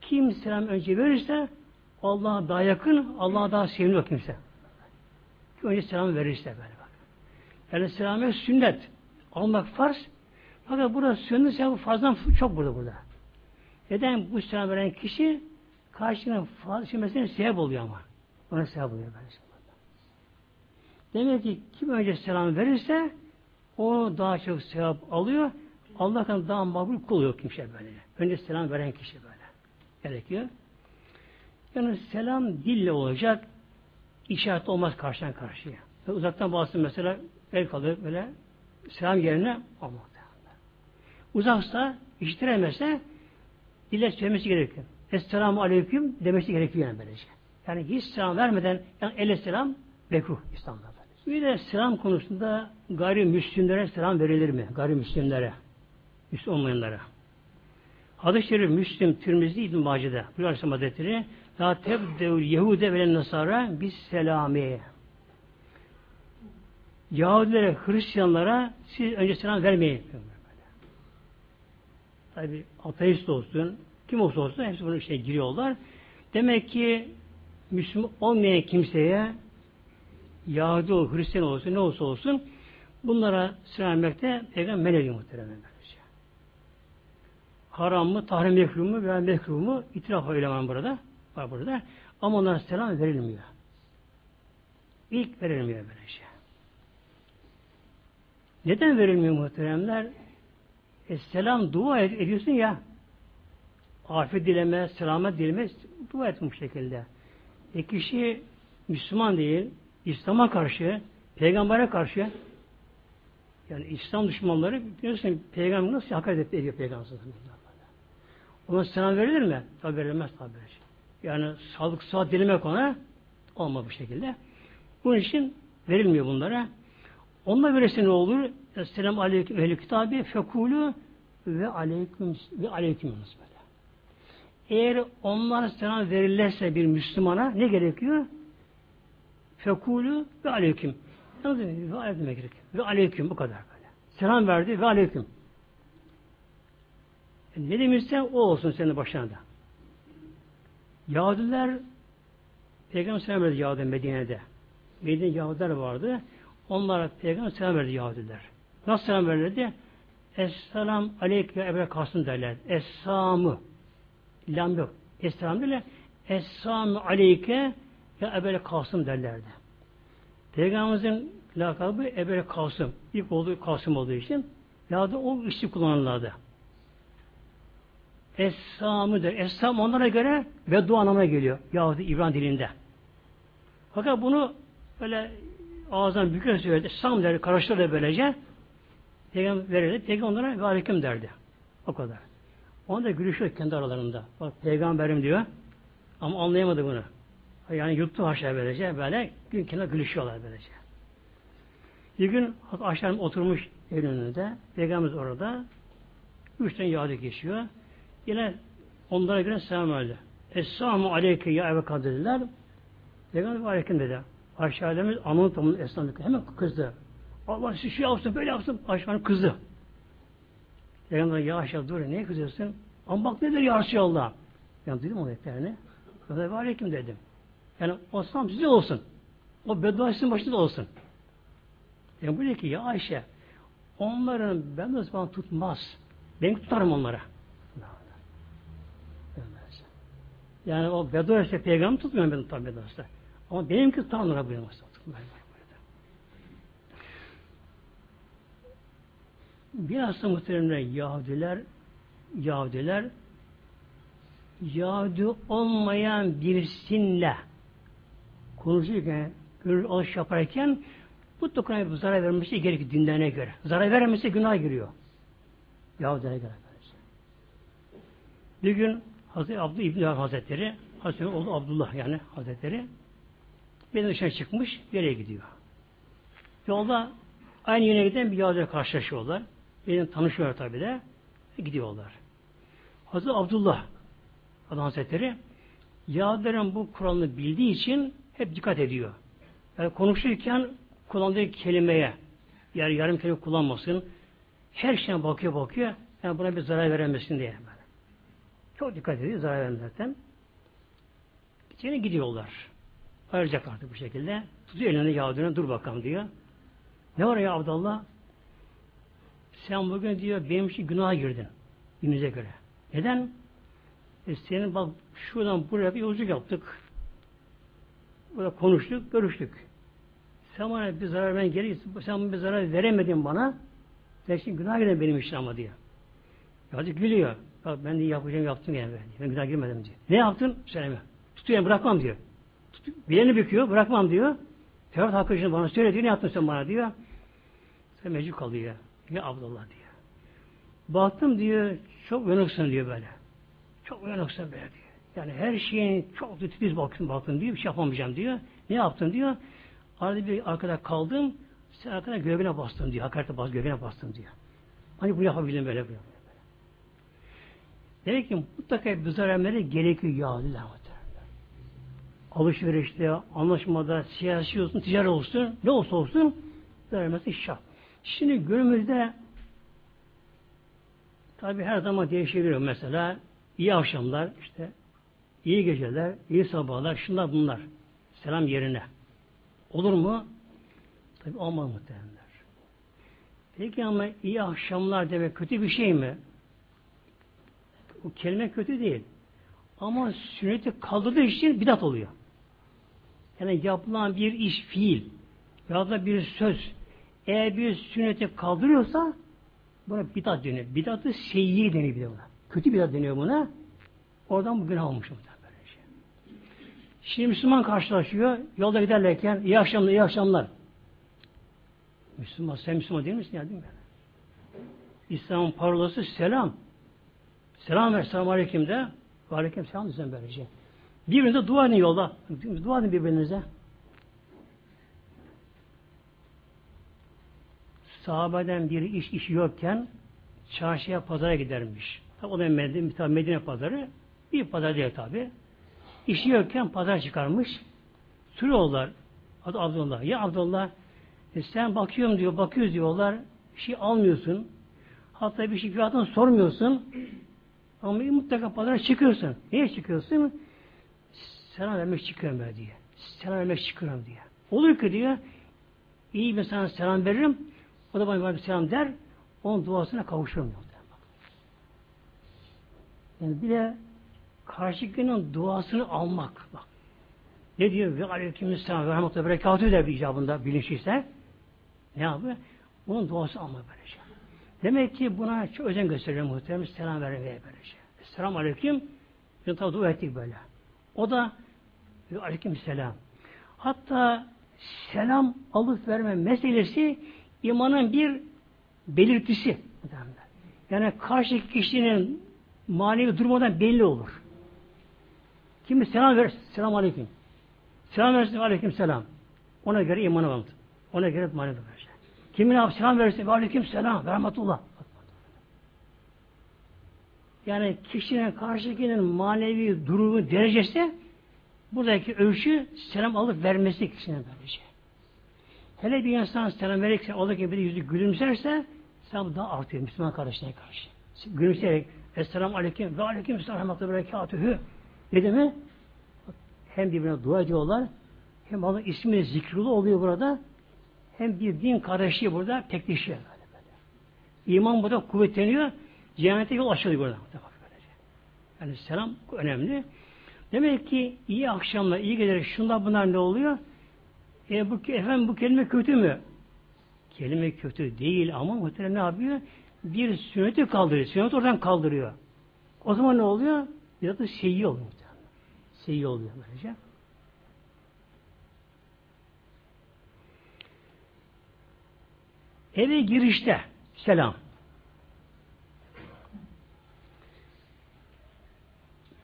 kim selam önce verirse Allah'a daha yakın, Allah'a daha seviniyor kimse. Önce selam verirse böyle bak. Yani selam sünnet. Almak farz. Fakat burada sünnet sevabı farzdan çok burada burada. Neden bu selam veren kişi karşına fazla şimdisine sebep oluyor ama. Ona sebep oluyor böyle. Demek ki kim önce selam verirse o daha çok sevap alıyor. Allah'tan daha makbul kuluyor kimse böyle. Önce selam veren kişi böyle. Gerekiyor. Yani selam dille olacak. işaret olmaz karşıdan karşıya. Ve uzaktan bazı mesela el kalır böyle selam yerine Allah Uzaksa, işitiremezse dille söylemesi gerekiyor. Esselamu aleyküm demesi gerekiyor yani böylece. Yani hiç selam vermeden yani ele selam bekruh İslam'da. Bir de selam konusunda gayrimüslimlere selam verilir mi? Gayrimüslimlere. Müslüman olmayanlara. Hadis-i Şerif Müslim, Tirmizi İbn-i Mace'de. Bu Aleyhisselam Hazretleri La tebdevül Yehude ve Nasara bis selami. Yahudilere, Hristiyanlara siz önce selam vermeyin. Tabi ateist olsun, kim olsa olsun hepsi bunun içine giriyorlar. Demek ki Müslüman olmayan kimseye Yahudi ol, Hristiyan olsun, ne olsa olsun bunlara selam vermekte peygamber men ediyor muhtemelen. Haram mı, tahrim mekruh mu veya mekruh mu itiraf eylemem burada. Var burada. Ama onlara selam verilmiyor. İlk verilmiyor böyle şey. Neden verilmiyor muhteremler? E, selam dua ed ediyorsun ya. Afiyet dileme, selamet dileme dua et bu şekilde. E kişi Müslüman değil, İslam'a karşı, peygambere karşı yani İslam düşmanları biliyorsun peygamber nasıl hakaret ediyor peygamber ona selam verilir mi? Tabi verilmez tabi. Yani sağlık saat dilemek ona olma bu şekilde. Bunun için verilmiyor bunlara. Onunla verirse ne olur? Esselamu aleyküm ehl kitabı fekulu ve aleyküm ve aleyküm böyle. Eğer onlara selam verirlerse bir Müslümana ne gerekiyor? Fekulu ve aleyküm. Ve aleyküm gerek. Ve aleyküm bu kadar böyle. Selam verdi ve aleyküm. Ne demişsen o olsun senin başına da. Yahudiler Peygamber selam verdi Yahudi Medine'de. Medine'de Yahudiler vardı. Onlara Peygamber selam verdi Yahudiler. Nasıl selam verirdi? Esselam aleyke Ebre Kasım derler. Essamı. Lam yok. Esselam derler. Essamı aleyke ya Ebele Kasım derlerdi. Peygamberimizin lakabı Ebele Kasım. İlk olduğu Kasım olduğu için ya da o işi kullanırlardı. Essamıdır. Essam onlara göre beddua anlamına geliyor. Yahudi İbrahim dilinde. Fakat bunu böyle ağzından büküyor söyledi. Sam der, karıştırdı böylece. Peygamber verirdi. Peygamber onlara ve aleyküm derdi. O kadar. Onu da gülüşüyor kendi aralarında. Bak peygamberim diyor. Ama anlayamadı bunu. Yani yuttu aşağı böylece. Böyle gün kenara gülüşüyorlar böylece. Bir gün aşağı oturmuş evin önünde. Peygamberimiz orada. Üç tane Yahudi geçiyor. Yine onlara göre selam verdi. Esselamu aleyke ya Ebu dediler. Peygamber aleyküm dedi. Ayşe Alemiz anın tamını esnaflıkla hemen kızdı. Allah siz şu yapsın böyle yapsın. Ayşe Hanım kızdı. Peygamber ya Ayşe dur ne kızıyorsun? Ama bak nedir ya Allah. Yani duydum o deklerini. Peygamber aleyküm dedim. Yani o Osman size olsun. O beddua sizin başında olsun. Yani bu ki ya Ayşe onların ben de zaman tutmaz. Ben tutarım onlara. Yani o beddua işte peygamber tutmuyor ben tabi beddua Ama benimki Tanrı'na buyurmaz. Biraz da muhteremler Yahudiler Yahudiler Yahudi olmayan birisinle konuşurken, gönül alış yaparken mutlaka zarar vermesi gerekiyor dinlerine göre. Zarar vermesi günah giriyor. Yahudilere göre. Bir gün Hazreti Abdullah İbni Hazretleri, Hazreti oğlu Abdullah yani Hazretleri, bir dışarı çıkmış, nereye gidiyor? Yolda aynı yöne giden bir Yahudi'yle karşılaşıyorlar. Benim tanışıyorlar tabi de. Gidiyorlar. Hazreti Abdullah Adam Hazretleri Yahudilerin bu Kur'an'ı bildiği için hep dikkat ediyor. Yani konuşurken kullandığı kelimeye yani yarım kelime kullanmasın. Her şeye bakıyor bakıyor. Yani buna bir zarar veremesin diye. Çok dikkat ediyor zarar vermekten. İçeri gidiyorlar. Ayrılacak artık bu şekilde. Tutuyor elini Yahudi'ne dur bakalım diyor. Ne var ya Abdullah? Sen bugün diyor benim için günaha girdin. Günümüze göre. Neden? E senin bak şuradan buraya bir yolculuk yaptık. Burada konuştuk, görüştük. Sen bana bir zarar ben geri, sen bir zarar veremedin bana. Sen şimdi günah girdin benim için ama diyor. Yazık gülüyor. Bak ben de yapacağım yaptım yani ben. Ben günah girmedim diyor. Ne yaptın? Söyleme. Tutuyor bırakmam diyor. Tutuyor, bir yerini büküyor bırakmam diyor. Ferhat hakkı için bana söyle diyor. Ne yaptın sen bana diyor. Sen mecbur kalıyor. Ya Abdullah diyor. Baktım diyor çok uyanıksın diyor böyle. Çok uyanıksın böyle diyor. Yani her şeyin çok titiz baktım baktım diyor. Bir şey yapamayacağım diyor. Ne yaptın diyor. Arada bir arkada kaldım. Sen arkada gövbine bastın diyor. Hakarete bas, gövbine bastın diyor. Hani bunu yapabildim böyle böyle. Demek ki mutlaka bir zarar gerekiyor ya Alışverişte, anlaşmada, siyasi olsun, ticari olsun, ne olsa olsun vermesi şart. Şimdi günümüzde tabi her zaman değişebiliyor mesela iyi akşamlar işte iyi geceler, iyi sabahlar, şunlar bunlar. Selam yerine. Olur mu? Tabi olmaz muhtemelenler. Peki ama iyi akşamlar demek kötü bir şey mi? O kelime kötü değil. Ama sünneti kaldırdığı için bidat oluyor. Yani yapılan bir iş, fiil ya da bir söz eğer bir sünneti kaldırıyorsa buna bidat deniyor. Bidatı seyyi deniyor bir de buna. Kötü bidat deniyor buna. Oradan bu günah olmuş böyle şey. Şimdi Müslüman karşılaşıyor. Yolda giderlerken iyi akşamlar, iyi akşamlar. Müslüman, sen Müslüman değil misin ya değil mi? İslam'ın parolası selam. Selam ver, selamun aleyküm de. Aleyküm selam düzen böylece. Birbirinize dua edin yolda. Dua edin birbirinize. Sahabeden biri iş işi yokken çarşıya pazara gidermiş. Tabi o da Medine, tabi Medine pazarı. Bir pazar değil tabi. İşi yokken pazar çıkarmış. Sürüyorlar. Adı Abdullah. Ya Abdullah e sen bakıyorum diyor, bakıyoruz diyorlar. Bir şey almıyorsun. Hatta bir şey fiyatını sormuyorsun. Ama mutlaka pazara çıkıyorsun. Niye çıkıyorsun? Selam vermek çıkıyorum ben diye. Selam vermek çıkıyorum diye. Olur ki diyor, iyi bir sana selam veririm. O da bana bir selam der. Onun duasına kavuşurum. Yani bir de karşıkinin duasını almak. Bak. Ne diyor? Ve aleykümselam ve rahmetullahi berekatü bir icabında bilinçliyse. Ne yapıyor? Onun duası almak böylece. Demek ki buna çok özen gösteriyor muhtemelen selam vermeye böylece. Şey. Selamun aleyküm. Biz tabi dua ettik böyle. O da aleyküm selam. Hatta selam alıp verme meselesi imanın bir belirtisi. Yani karşı kişinin manevi durmadan belli olur. Kimi selam verir, selam aleyküm. Selam verirse aleyküm selam. Ona göre imanı var. Ona göre manevi verir. Kimin abi selam verirse aleyküm selam, rahmetullah. Yani kişinin karşıdakinin manevi durumu derecesi buradaki ölçü selam alıp vermesi kişinin böylece. Hele bir insan selam verirse o da gibi yüzü gülümserse selam daha artıyor Müslüman kardeşine karşı. Gülümseyerek Esselamu Aleyküm ve Aleyküm Selam Berekatühü dedi mi hem birbirine dua ediyorlar hem Allah ismi zikrulu oluyor burada hem bir din kardeşliği burada tekleşiyor. İman burada kuvvetleniyor. Cennete yol açılıyor burada. Yani selam önemli. Demek ki iyi akşamlar, iyi geceler, şunlar bunlar ne oluyor? E bu, efendim bu kelime kötü mü? Kelime kötü değil ama muhtemelen ne yapıyor? Bir sünneti kaldırıyor. Sünnet oradan kaldırıyor. O zaman ne oluyor? Biraz da şeyi oluyor. Şeyi oluyor böylece. Eve girişte selam.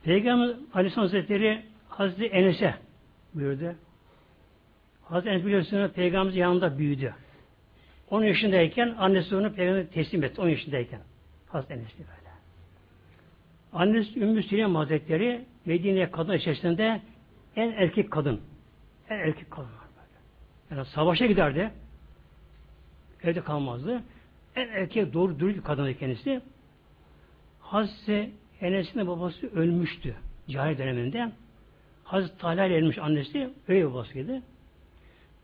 Peygamber Aleyhisselam Hazretleri Hazreti Enes'e buyurdu. Hazreti Enes biliyorsunuz Peygamberimizin yanında büyüdü. 10 yaşındayken annesi onu Peygamber'e teslim etti. 10 yaşındayken. Hazreti Enes'ti böyle. Annesi Ümmü Süleym Hazretleri Medine kadın içerisinde en erkek kadın. En erkek kadın var böyle. Yani savaşa giderdi. Evde kalmazdı. En erkek doğru dürüst bir kadındı kendisi. Hazreti Enes'in babası ölmüştü. Cahil döneminde. Hazreti Talha ile ölmüş annesi. Öyle babasıydı.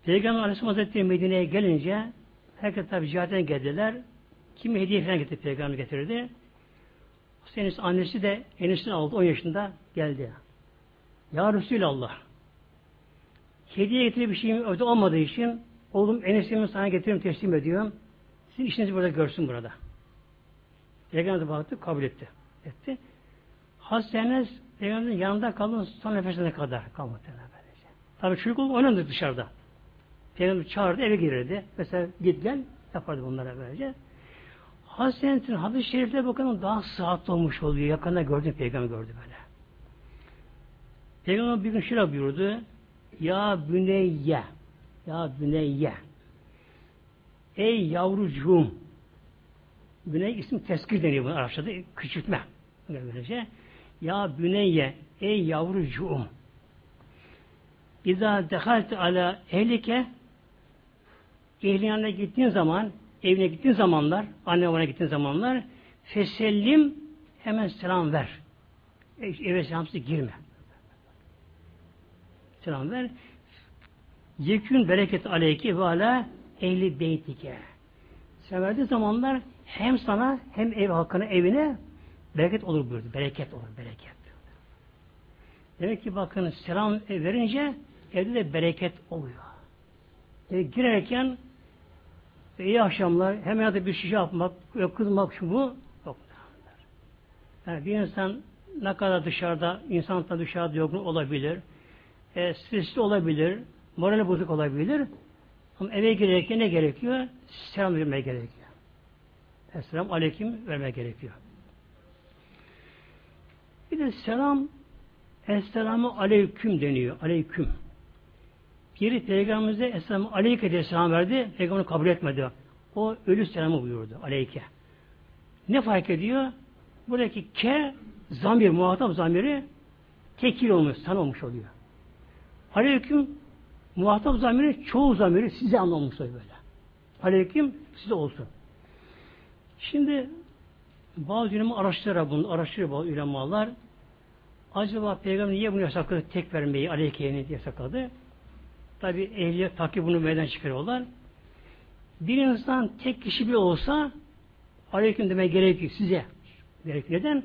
Peygamber Aleyhisselam Hazretleri Medine'ye gelince herkes tabi cihaden geldiler. Kimi hediye falan getirdi Peygamber getirdi. Enes annesi de Enes'ini aldı 10 yaşında geldi. Ya Resulallah hediye getirip bir şeyim öde olmadığı için oğlum Enes'imi sana getiriyorum teslim ediyorum. Sizin işinizi burada görsün burada. Peygamber baktı kabul etti. etti. Hazreti Peygamberin yanında kalın son nefesine kadar kalmadı. Tabi çocuk oynadı dışarıda. Peygamber çağırdı eve girirdi. Mesela git gel Yapardı bunlara böylece. Hazretin hadis-i şerifte bakalım daha sıhhatli olmuş oluyor. Yakında gördüm, peygamber gördü böyle. Peygamber bir gün şöyle buyurdu. Ya büneyye Ya büneyye Ey yavrucuğum Büney isim teskir deniyor bunu Arapçada. Küçültme. Böylece. Ya büneyye Ey yavrucuğum İza dehalte ala ehlike ehlin yanına gittiğin zaman evine gittiğin zamanlar anne babana gittiğin zamanlar fesellim hemen selam ver. Eve selamsız girme. Selam ver. Yekün bereket aleyki ve ala ehli beytike. Sen zamanlar hem sana hem ev halkına evine bereket olur buyurdu. Bereket olur, bereket. Demek ki bakın selam verince evde de bereket oluyor. Yani girerken iyi akşamlar hemen de bir şişe yapmak, yok kızmak şu bu yok. Yani bir insan ne kadar dışarıda, insan da dışarıda yorgun olabilir, e, stresli olabilir, morali bozuk olabilir. Ama eve girerken ne gerekiyor? Selam vermeye gerekiyor. Esselamu aleyküm vermeye gerekiyor. Bir de selam Esselamu aleyküm deniyor. Aleyküm. Biri Peygamberimize Esselamu aleyke diye selam verdi. Peygamber kabul etmedi. O ölü selamı buyurdu. Aleyke. Ne fark ediyor? Buradaki ke zamir, muhatap zamiri tekil olmuş, sana olmuş oluyor. Aleyküm muhatap zamiri çoğu zamiri size anlamış oluyor böyle. Aleyküm size olsun. Şimdi bazı ulema araştırıyor bunu, araştırıyor bazı ulemalar. Acaba Peygamber niye bunu yasakladı? Tek vermeyi, aleykeyi yasakladı? Tabi ehliye takip bunu meydan çıkarıyorlar. Bir insan tek kişi bir olsa aleyküm demeye gerek size. Gerek neden?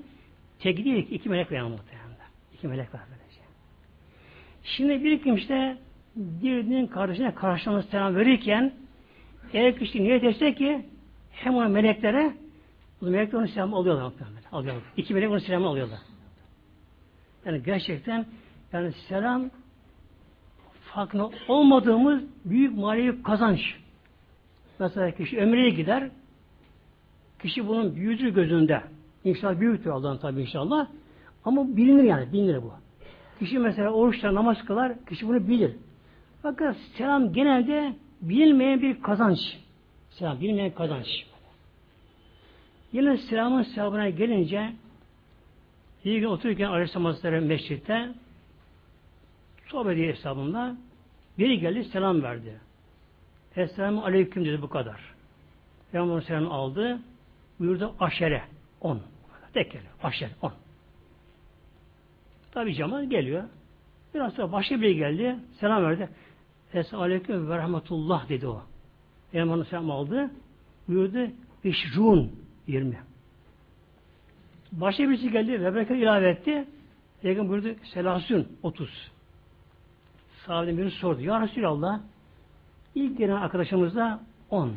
Tek değil iki melek var muhtemelen. İki melek var böylece. Şimdi bir kimse birinin kardeşine karşılığında selam verirken eğer kişi niyet etse ki hem ona meleklere o melekler onun selamı alıyorlar. Alıyorlar. İki melek onun selamı alıyorlar. Yani gerçekten yani selam farkında olmadığımız büyük manevi kazanç. Mesela kişi ömreye gider, kişi bunun büyüdüğü gözünde. İnşallah büyüktür Allah'ın tabi inşallah. Ama bilinir yani, bilinir bu. Kişi mesela oruçta namaz kılar, kişi bunu bilir. Fakat selam genelde bilinmeyen bir kazanç. Selam bilinmeyen kazanç. Yine selamın sevabına gelince bir gün otururken Aleyhisselam Hazretleri mescitte sohbet hesabında biri geldi selam verdi. Esselamu Aleyküm dedi bu kadar. Peygamber selam aldı. Buyurdu aşere. On. Tek kelime. Aşere. On. Tabi cemaat geliyor. Biraz sonra başka biri geldi. Selam verdi. Esselamu Aleyküm ve Rahmetullah dedi o. Peygamber selam aldı. Buyurdu İşrun 20. Başka birisi geldi ve bereket ilave etti. Peygamber buyurdu Selasün 30. Sahabeden biri sordu. Ya Resulallah ilk gelen arkadaşımızda 10.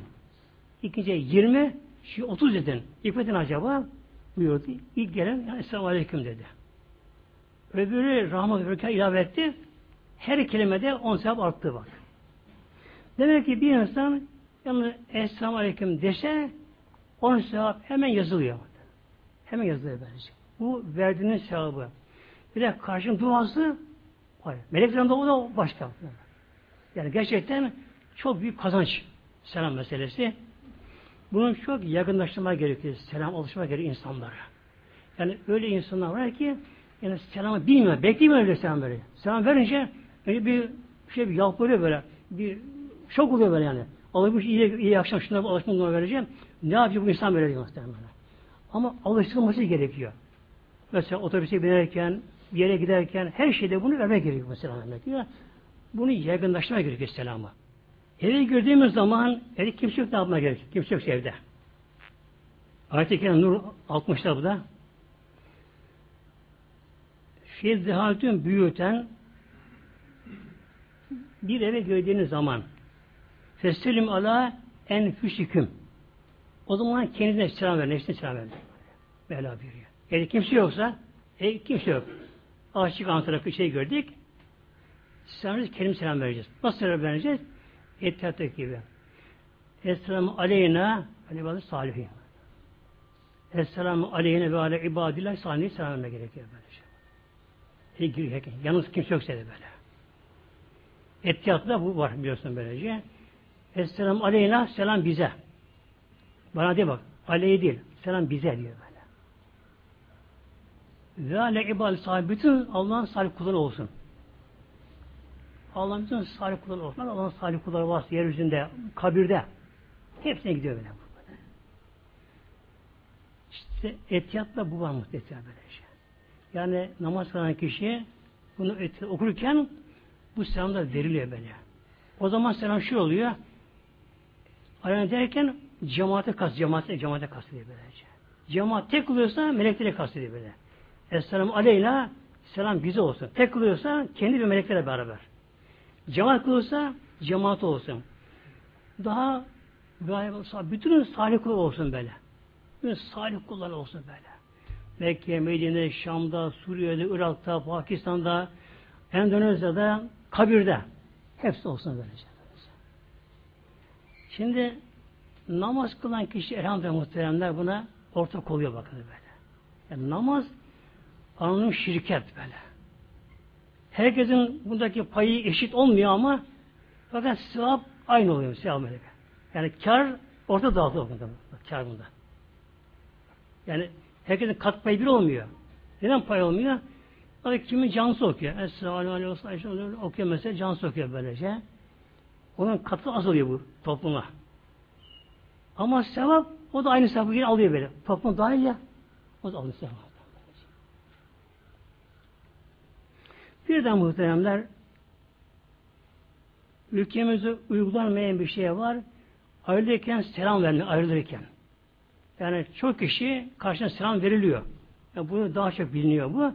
İkinci 20. Şu 30 dedin. İkmetin acaba? Buyurdu. İlk gelen yani Esselamu Aleyküm dedi. Öbürü rahmet ve ilave etti. Her kelimede 10 sevap arttı bak. Demek ki bir insan yani Esselamu Aleyküm dese 10 sevap hemen yazılıyor. Hemen yazılıyor böylece. Bu verdiğinin sevabı. Bir de karşın duası hayır. Meleklerin duası da başka. Yani gerçekten çok büyük kazanç selam meselesi. Bunun çok yakınlaştırma gerekiyor. Selam alışma gerekiyor insanlara. Yani öyle insanlar var ki yani selamı bilmiyor. Beklemiyor öyle selam veriyor. Selam verince önce bir şey bir yapılıyor böyle. Bir şok oluyor böyle yani. Alışmış iyi, iyi akşam şuna alışma vereceğim. Ne yapacak bu insan böyle diyor muhtemelen. Ama alıştırılması gerekiyor. Mesela otobüse binerken, bir yere giderken her şeyde bunu vermek gerekiyor mesela. Gerekiyor. Bunu yaygınlaştırmak gerekiyor selamı. Eve girdiğimiz zaman evde kimse yok ne yapmaya gerek? Kimse yok evde. Ayet-i Kerim Nur 60'da bu da. Fizzihatün büyüten bir eve girdiğiniz zaman Fesselim ala enfüsiküm o zaman kendine selam ver, nefsine selam ver. Mevla buyuruyor. Yani kimse yoksa, e, kimse yok. Aşık antara şey gördük. Selamımız kelim selam vereceğiz. Nasıl selam vereceğiz? Ettihattaki gibi. Esselamu aleyna ve ibadet salihin. Esselamu aleyhine ve ale ibadillah salihin selam vermek gerekiyor böyle şey. E, yalnız kimse yoksa de böyle. Etiyat'ta bu var biliyorsun böylece. Esselamu aleyna selam bize. Bana diye bak. Aleyhi değil. Selam bize diyor böyle. Ve ale ibadet sahibi bütün Allah'ın salih kulları olsun. Allah'ın bütün salih kulları olsun. Allah'ın salih kulları varsa yeryüzünde, kabirde hepsine gidiyor böyle. İşte etiyatla bu var muhtemelen böyle şey. Yani namaz kılan kişi bunu okurken bu selam da veriliyor böyle. O zaman selam şu oluyor. Aynen derken cemaate kas, cemaate, cemaate kastediyor böylece. Cemaat tek kılıyorsa meleklere kastediyor böyle. Esselamu aleyna selam bize olsun. Tek kılıyorsa kendi bir meleklerle beraber. Cemaat kılıyorsa cemaat olsun. Daha bütün salih kul olsun böyle. Bütün salih kullar olsun böyle. Mekke, Medine, Şam'da, Suriye'de, Irak'ta, Pakistan'da, Endonezya'da, kabirde. Hepsi olsun böylece. Şimdi namaz kılan kişi elhamdülillah muhteremler buna ortak oluyor bakın böyle. Yani namaz anonim şirket böyle. Herkesin bundaki payı eşit olmuyor ama fakat sevap aynı oluyor sevap böyle. Yani kar orta dağıtıyor bunda. Kar bunda. Yani herkesin kat payı bir olmuyor. Neden pay olmuyor? Tabii kimin cansı okuyor. Esselamu aleyhi okuyor mesela cansı okuyor böylece. Onun katı az oluyor bu topluma. Ama sevap o da aynı sevabı yine alıyor böyle. Toplum dahil ya. O da alıyor sevap. Bir de muhteremler ülkemizde uygulanmayan bir şey var. Ayrılırken selam verme, ayrılırken. Yani çok kişi karşına selam veriliyor. Yani bunu daha çok biliniyor bu.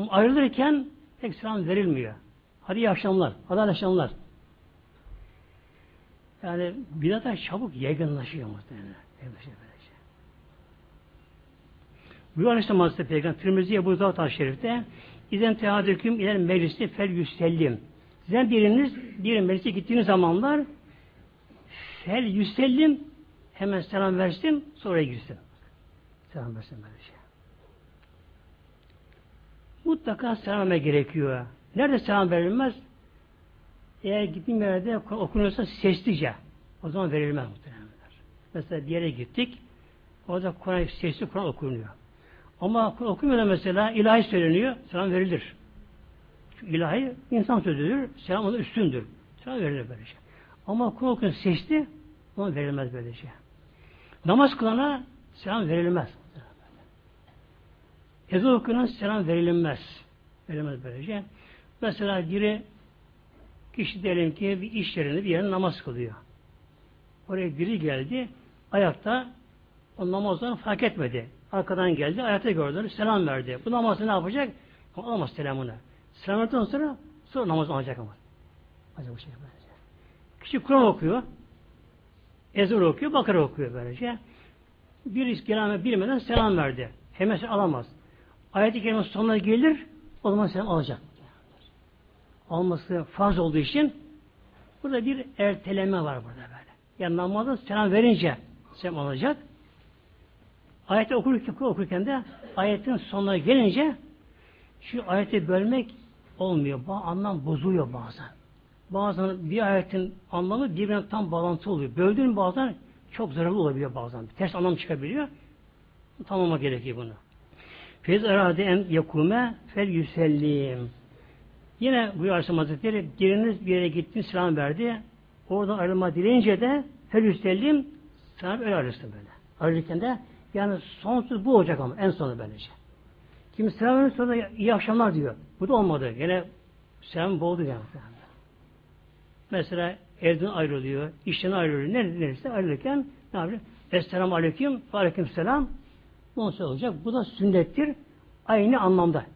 Ama ayrılırken pek selam verilmiyor. Hadi iyi akşamlar, hadi akşamlar. Yani bidatlar çabuk yaygınlaşıyor muhtemelen. Bu Aleyhisselam Hazreti Peygamber Tirmizi'ye bu zat şerifte İzen tehadüküm iler meclisi fel yüsellim. Sizden biriniz bir meclise gittiğiniz zamanlar fel yüsellim hemen selam versin sonra girsin. Selam versin böyle şey. Mutlaka selam gerekiyor. Nerede selam verilmez? Eğer gittiğim yerde okunuyorsa seslice. O zaman verilmez muhtemelen. Mesela bir yere gittik. Orada Kur'an sesli Kur'an okunuyor. Ama Kur'an okumuyor mesela ilahi söyleniyor. Selam verilir. Çünkü ilahi insan sözüdür. Selam ona üstündür. Selam verilir böyle şey. Ama Kur'an okunuyor sesli ona verilmez böyle şey. Namaz kılana selam verilmez. Ezan okunan selam verilmez. Verilmez böylece. Mesela biri kişi diyelim ki bir iş yerinde bir yere namaz kılıyor. Oraya biri geldi, ayakta o namazdan fark etmedi. Arkadan geldi, ayakta gördü, selam verdi. Bu namazı ne yapacak? Alamaz selamını. Selam verdikten sonra sonra namaz alacak ama. Acaba bu şey böylece. Kişi Kur'an okuyor, ezber okuyor, Bakara okuyor böylece. Bir gelen bilmeden selam verdi. Hemen alamaz. Ayet-i Kerime sonuna gelir, o zaman selam alacak. Alması farz olduğu için burada bir erteleme var burada böyle. Yani namazda selam verince selam alacak. Ayeti okurken, okurken de ayetin sonuna gelince şu ayeti bölmek olmuyor. Bu anlam bozuluyor bazen. Bazen bir ayetin anlamı birbirine tam bağlantı oluyor. Böldüğün bazen çok zararlı olabiliyor bazen. Ters anlam çıkabiliyor. Tamama gerekiyor bunu. Fez arade en yakume fel yüsellim. Yine bu Aleyhisselam Hazretleri biriniz bir yere gitti selam verdi. Oradan ayrılma dileyince de fel yüsellim selam öyle ayrılsın böyle. Ayrılırken de yani sonsuz bu olacak ama en sonu böylece. Kim selam verir sonra iyi akşamlar diyor. Bu da olmadı. Yine selam boğdu yani. Mesela evden ayrılıyor, işten ayrılıyor. Nerede neresi ayrılırken ne yapıyor? Esselamu aleyküm, aleyküm selam. Nasıl olacak? Bu da sünnettir. Aynı anlamda.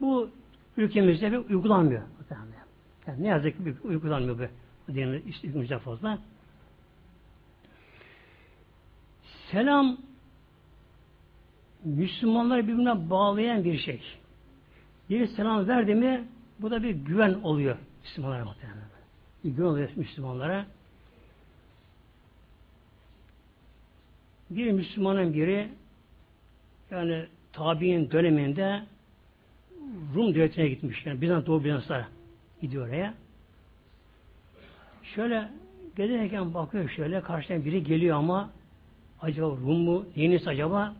Bu ülkemizde bir uygulanmıyor. Yani ne yazık ki bir uygulanmıyor bu dinimiz işte fazla. Selam Müslümanları birbirine bağlayan bir şey. Biri selam verdi mi bu da bir güven oluyor Müslümanlara muhtemelen. Bir gün oluyor Müslümanlara. Bir Müslümanın biri yani tabi'in döneminde Rum devletine gitmiş. Yani Bizans Doğu Bizans'a gidiyor oraya. Şöyle gelirken bakıyor şöyle karşıdan biri geliyor ama acaba Rum mu? Yenisi acaba?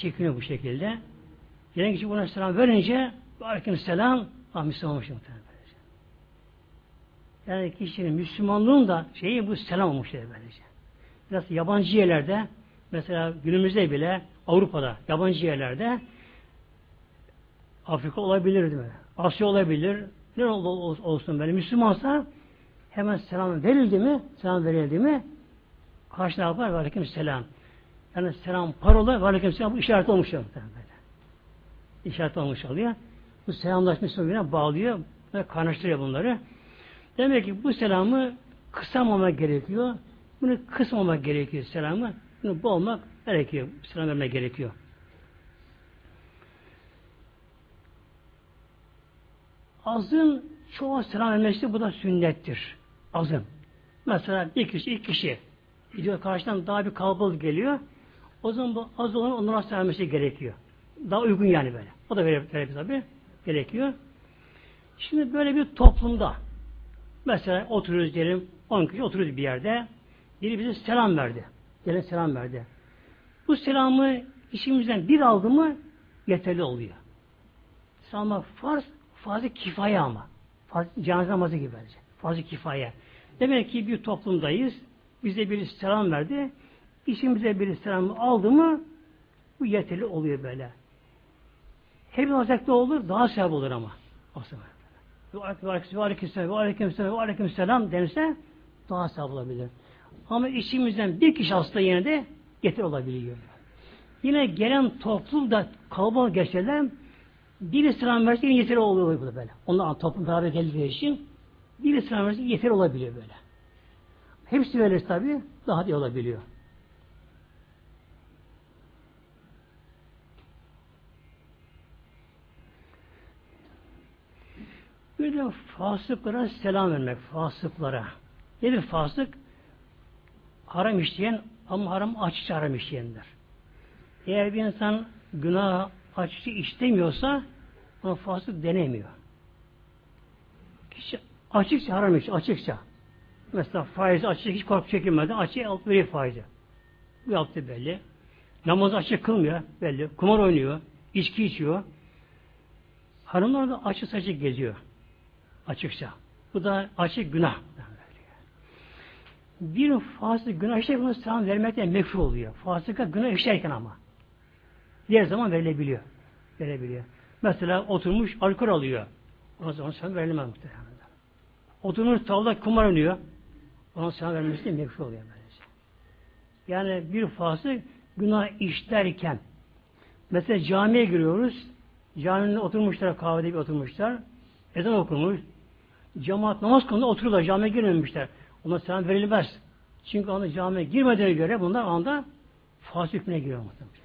Çekiniyor bu şekilde. Gelen kişi buna selam verince aleyküm selam ah Müslüman olmuş Yani kişinin Müslümanlığın da şeyi bu selam olmuş böylece. Biraz yabancı yerlerde mesela günümüzde bile Avrupa'da yabancı yerlerde Afrika olabilir değil mi? Asya olabilir. Ne olsun böyle Müslümansa hemen selam verildi mi? Selam verildi mi? Karşı ne yapar? Aleyküm selam. Yani selam parola ve aleyküm selam bu işaret olmuş oluyor. İşaret olmuş oluyor. Bu selamlaşma birbirine bağlıyor ve kaynaştırıyor bunları. Demek ki bu selamı kısamamak gerekiyor. Bunu kısmamak gerekiyor selamı. Bunu olmak gerekiyor. Selam vermek gerekiyor. Azın çoğu selam vermesi bu da sünnettir. Azın. Mesela bir kişi, iki kişi gidiyor karşıdan daha bir kalabalık geliyor. O zaman bu az olan onlara selam vermesi gerekiyor. Daha uygun yani böyle. O da verebilir tabi. Gerekiyor. Şimdi böyle bir toplumda mesela oturuyoruz diyelim 10 kişi oturuyoruz bir yerde. Biri bize selam verdi. Gelen selam verdi. Bu selamı işimizden bir aldı mı yeterli oluyor. Selamı farz, fazla kifaye ama. Farz, cenaze namazı gibi bence. Fazla kifaye. Demek ki bir toplumdayız. Bize bir selam verdi. İşimize bir selam aldı mı bu yeterli oluyor böyle. Hep olacak olur? Daha sevap olur ama. O zaman. Ve aleykümselam, ve aleykümselam, ve aleykümselam denirse daha sevap olabilir. Ama işimizden bir kişi hasta yine de getir olabiliyor. Yine gelen toplum da kalabalık geçerler bir selam verse yine yeterli oluyor bu böyle. Onlar toplum beraber geldiği için bir selam verse yeterli olabiliyor böyle. Hepsi verir tabi daha iyi olabiliyor. Bir de fasıklara selam vermek. Fasıklara. Nedir fasık? Haram işleyen ama haram açıkça haram işleyenler. Eğer bir insan günah açıkça istemiyorsa ona fasık denemiyor. Kişi açıkça haram işliyor. Açıkça. Mesela faiz açık hiç korku çekilmeden açık alt veriyor faizi. Bu yaptı belli. Namaz açık kılmıyor belli. Kumar oynuyor. içki içiyor. Hanımlar da açık saçık geziyor. Açıkça. Bu da açık günah. Bir fasık günah işlerken bunu selam vermekten mekruh oluyor. Fasıka günah işlerken ama. Diğer zaman verilebiliyor. Verebiliyor. Mesela oturmuş alkol alıyor. O zaman selam verilemez muhtemelen. Oturmuş tavla kumar oynuyor. Ona selam vermesi de mekruh oluyor böylece. Yani bir fasık günah işlerken mesela camiye giriyoruz. Caminin oturmuşlar kahvede bir oturmuşlar. Ezan okumuş. Cemaat namaz konusunda oturuyorlar. Camiye girmemişler. Ona selam verilmez. Çünkü onu camiye girmediğine göre bunlar anda fasık hükmüne giriyor muhtemelen.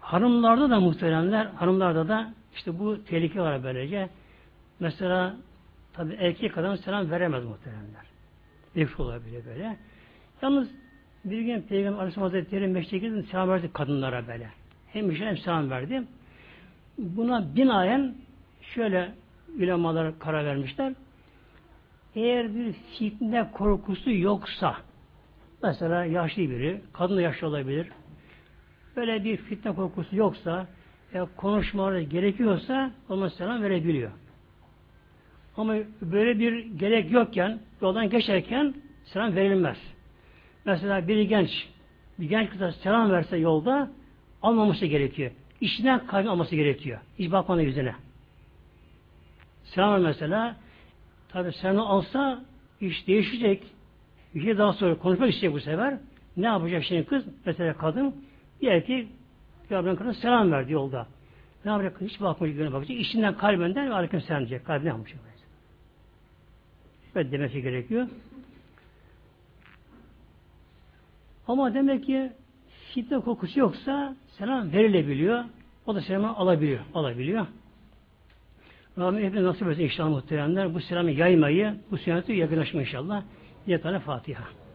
Hanımlarda da muhteremler, hanımlarda da işte bu tehlike var böylece. Mesela tabi erkek adam selam veremez muhteremler. Nefret olabilir böyle. Yalnız bir gün Peygamber Aleyhisselam Hazretleri meştekinde selam verdi kadınlara böyle. Hem işe hem selam verdi. Buna binaen şöyle ulemalar karar vermişler. Eğer bir fitne korkusu yoksa mesela yaşlı biri, kadın da yaşlı olabilir, böyle bir fitne korkusu yoksa ya konuşmaları gerekiyorsa ona selam verebiliyor. Ama böyle bir gerek yokken yoldan geçerken selam verilmez. Mesela bir genç bir genç kıza selam verse yolda almaması gerekiyor. İşinden kaybolması gerekiyor. Hiç bakmadan yüzüne. Selam mesela tabi sen alsa iş değişecek. Bir şey daha sonra konuşmak isteyecek bu sefer. Ne yapacak şimdi kız? Mesela kadın bir erkek Peygamber'in kadına selam verdi yolda. Ne yapacak? Hiç bakmayacak, yöne bakacak. İşinden kalbenden aleyküm selam diyecek. Kalbine yapmayacak. Böyle demesi gerekiyor. Ama demek ki fitne kokusu yoksa selam verilebiliyor. O da selamı alabiliyor. Alabiliyor. Rabbim hepimiz nasip etsin inşallah muhteremler. Bu selamı yaymayı, bu sünneti yakınlaşma inşallah. Tane Fatiha.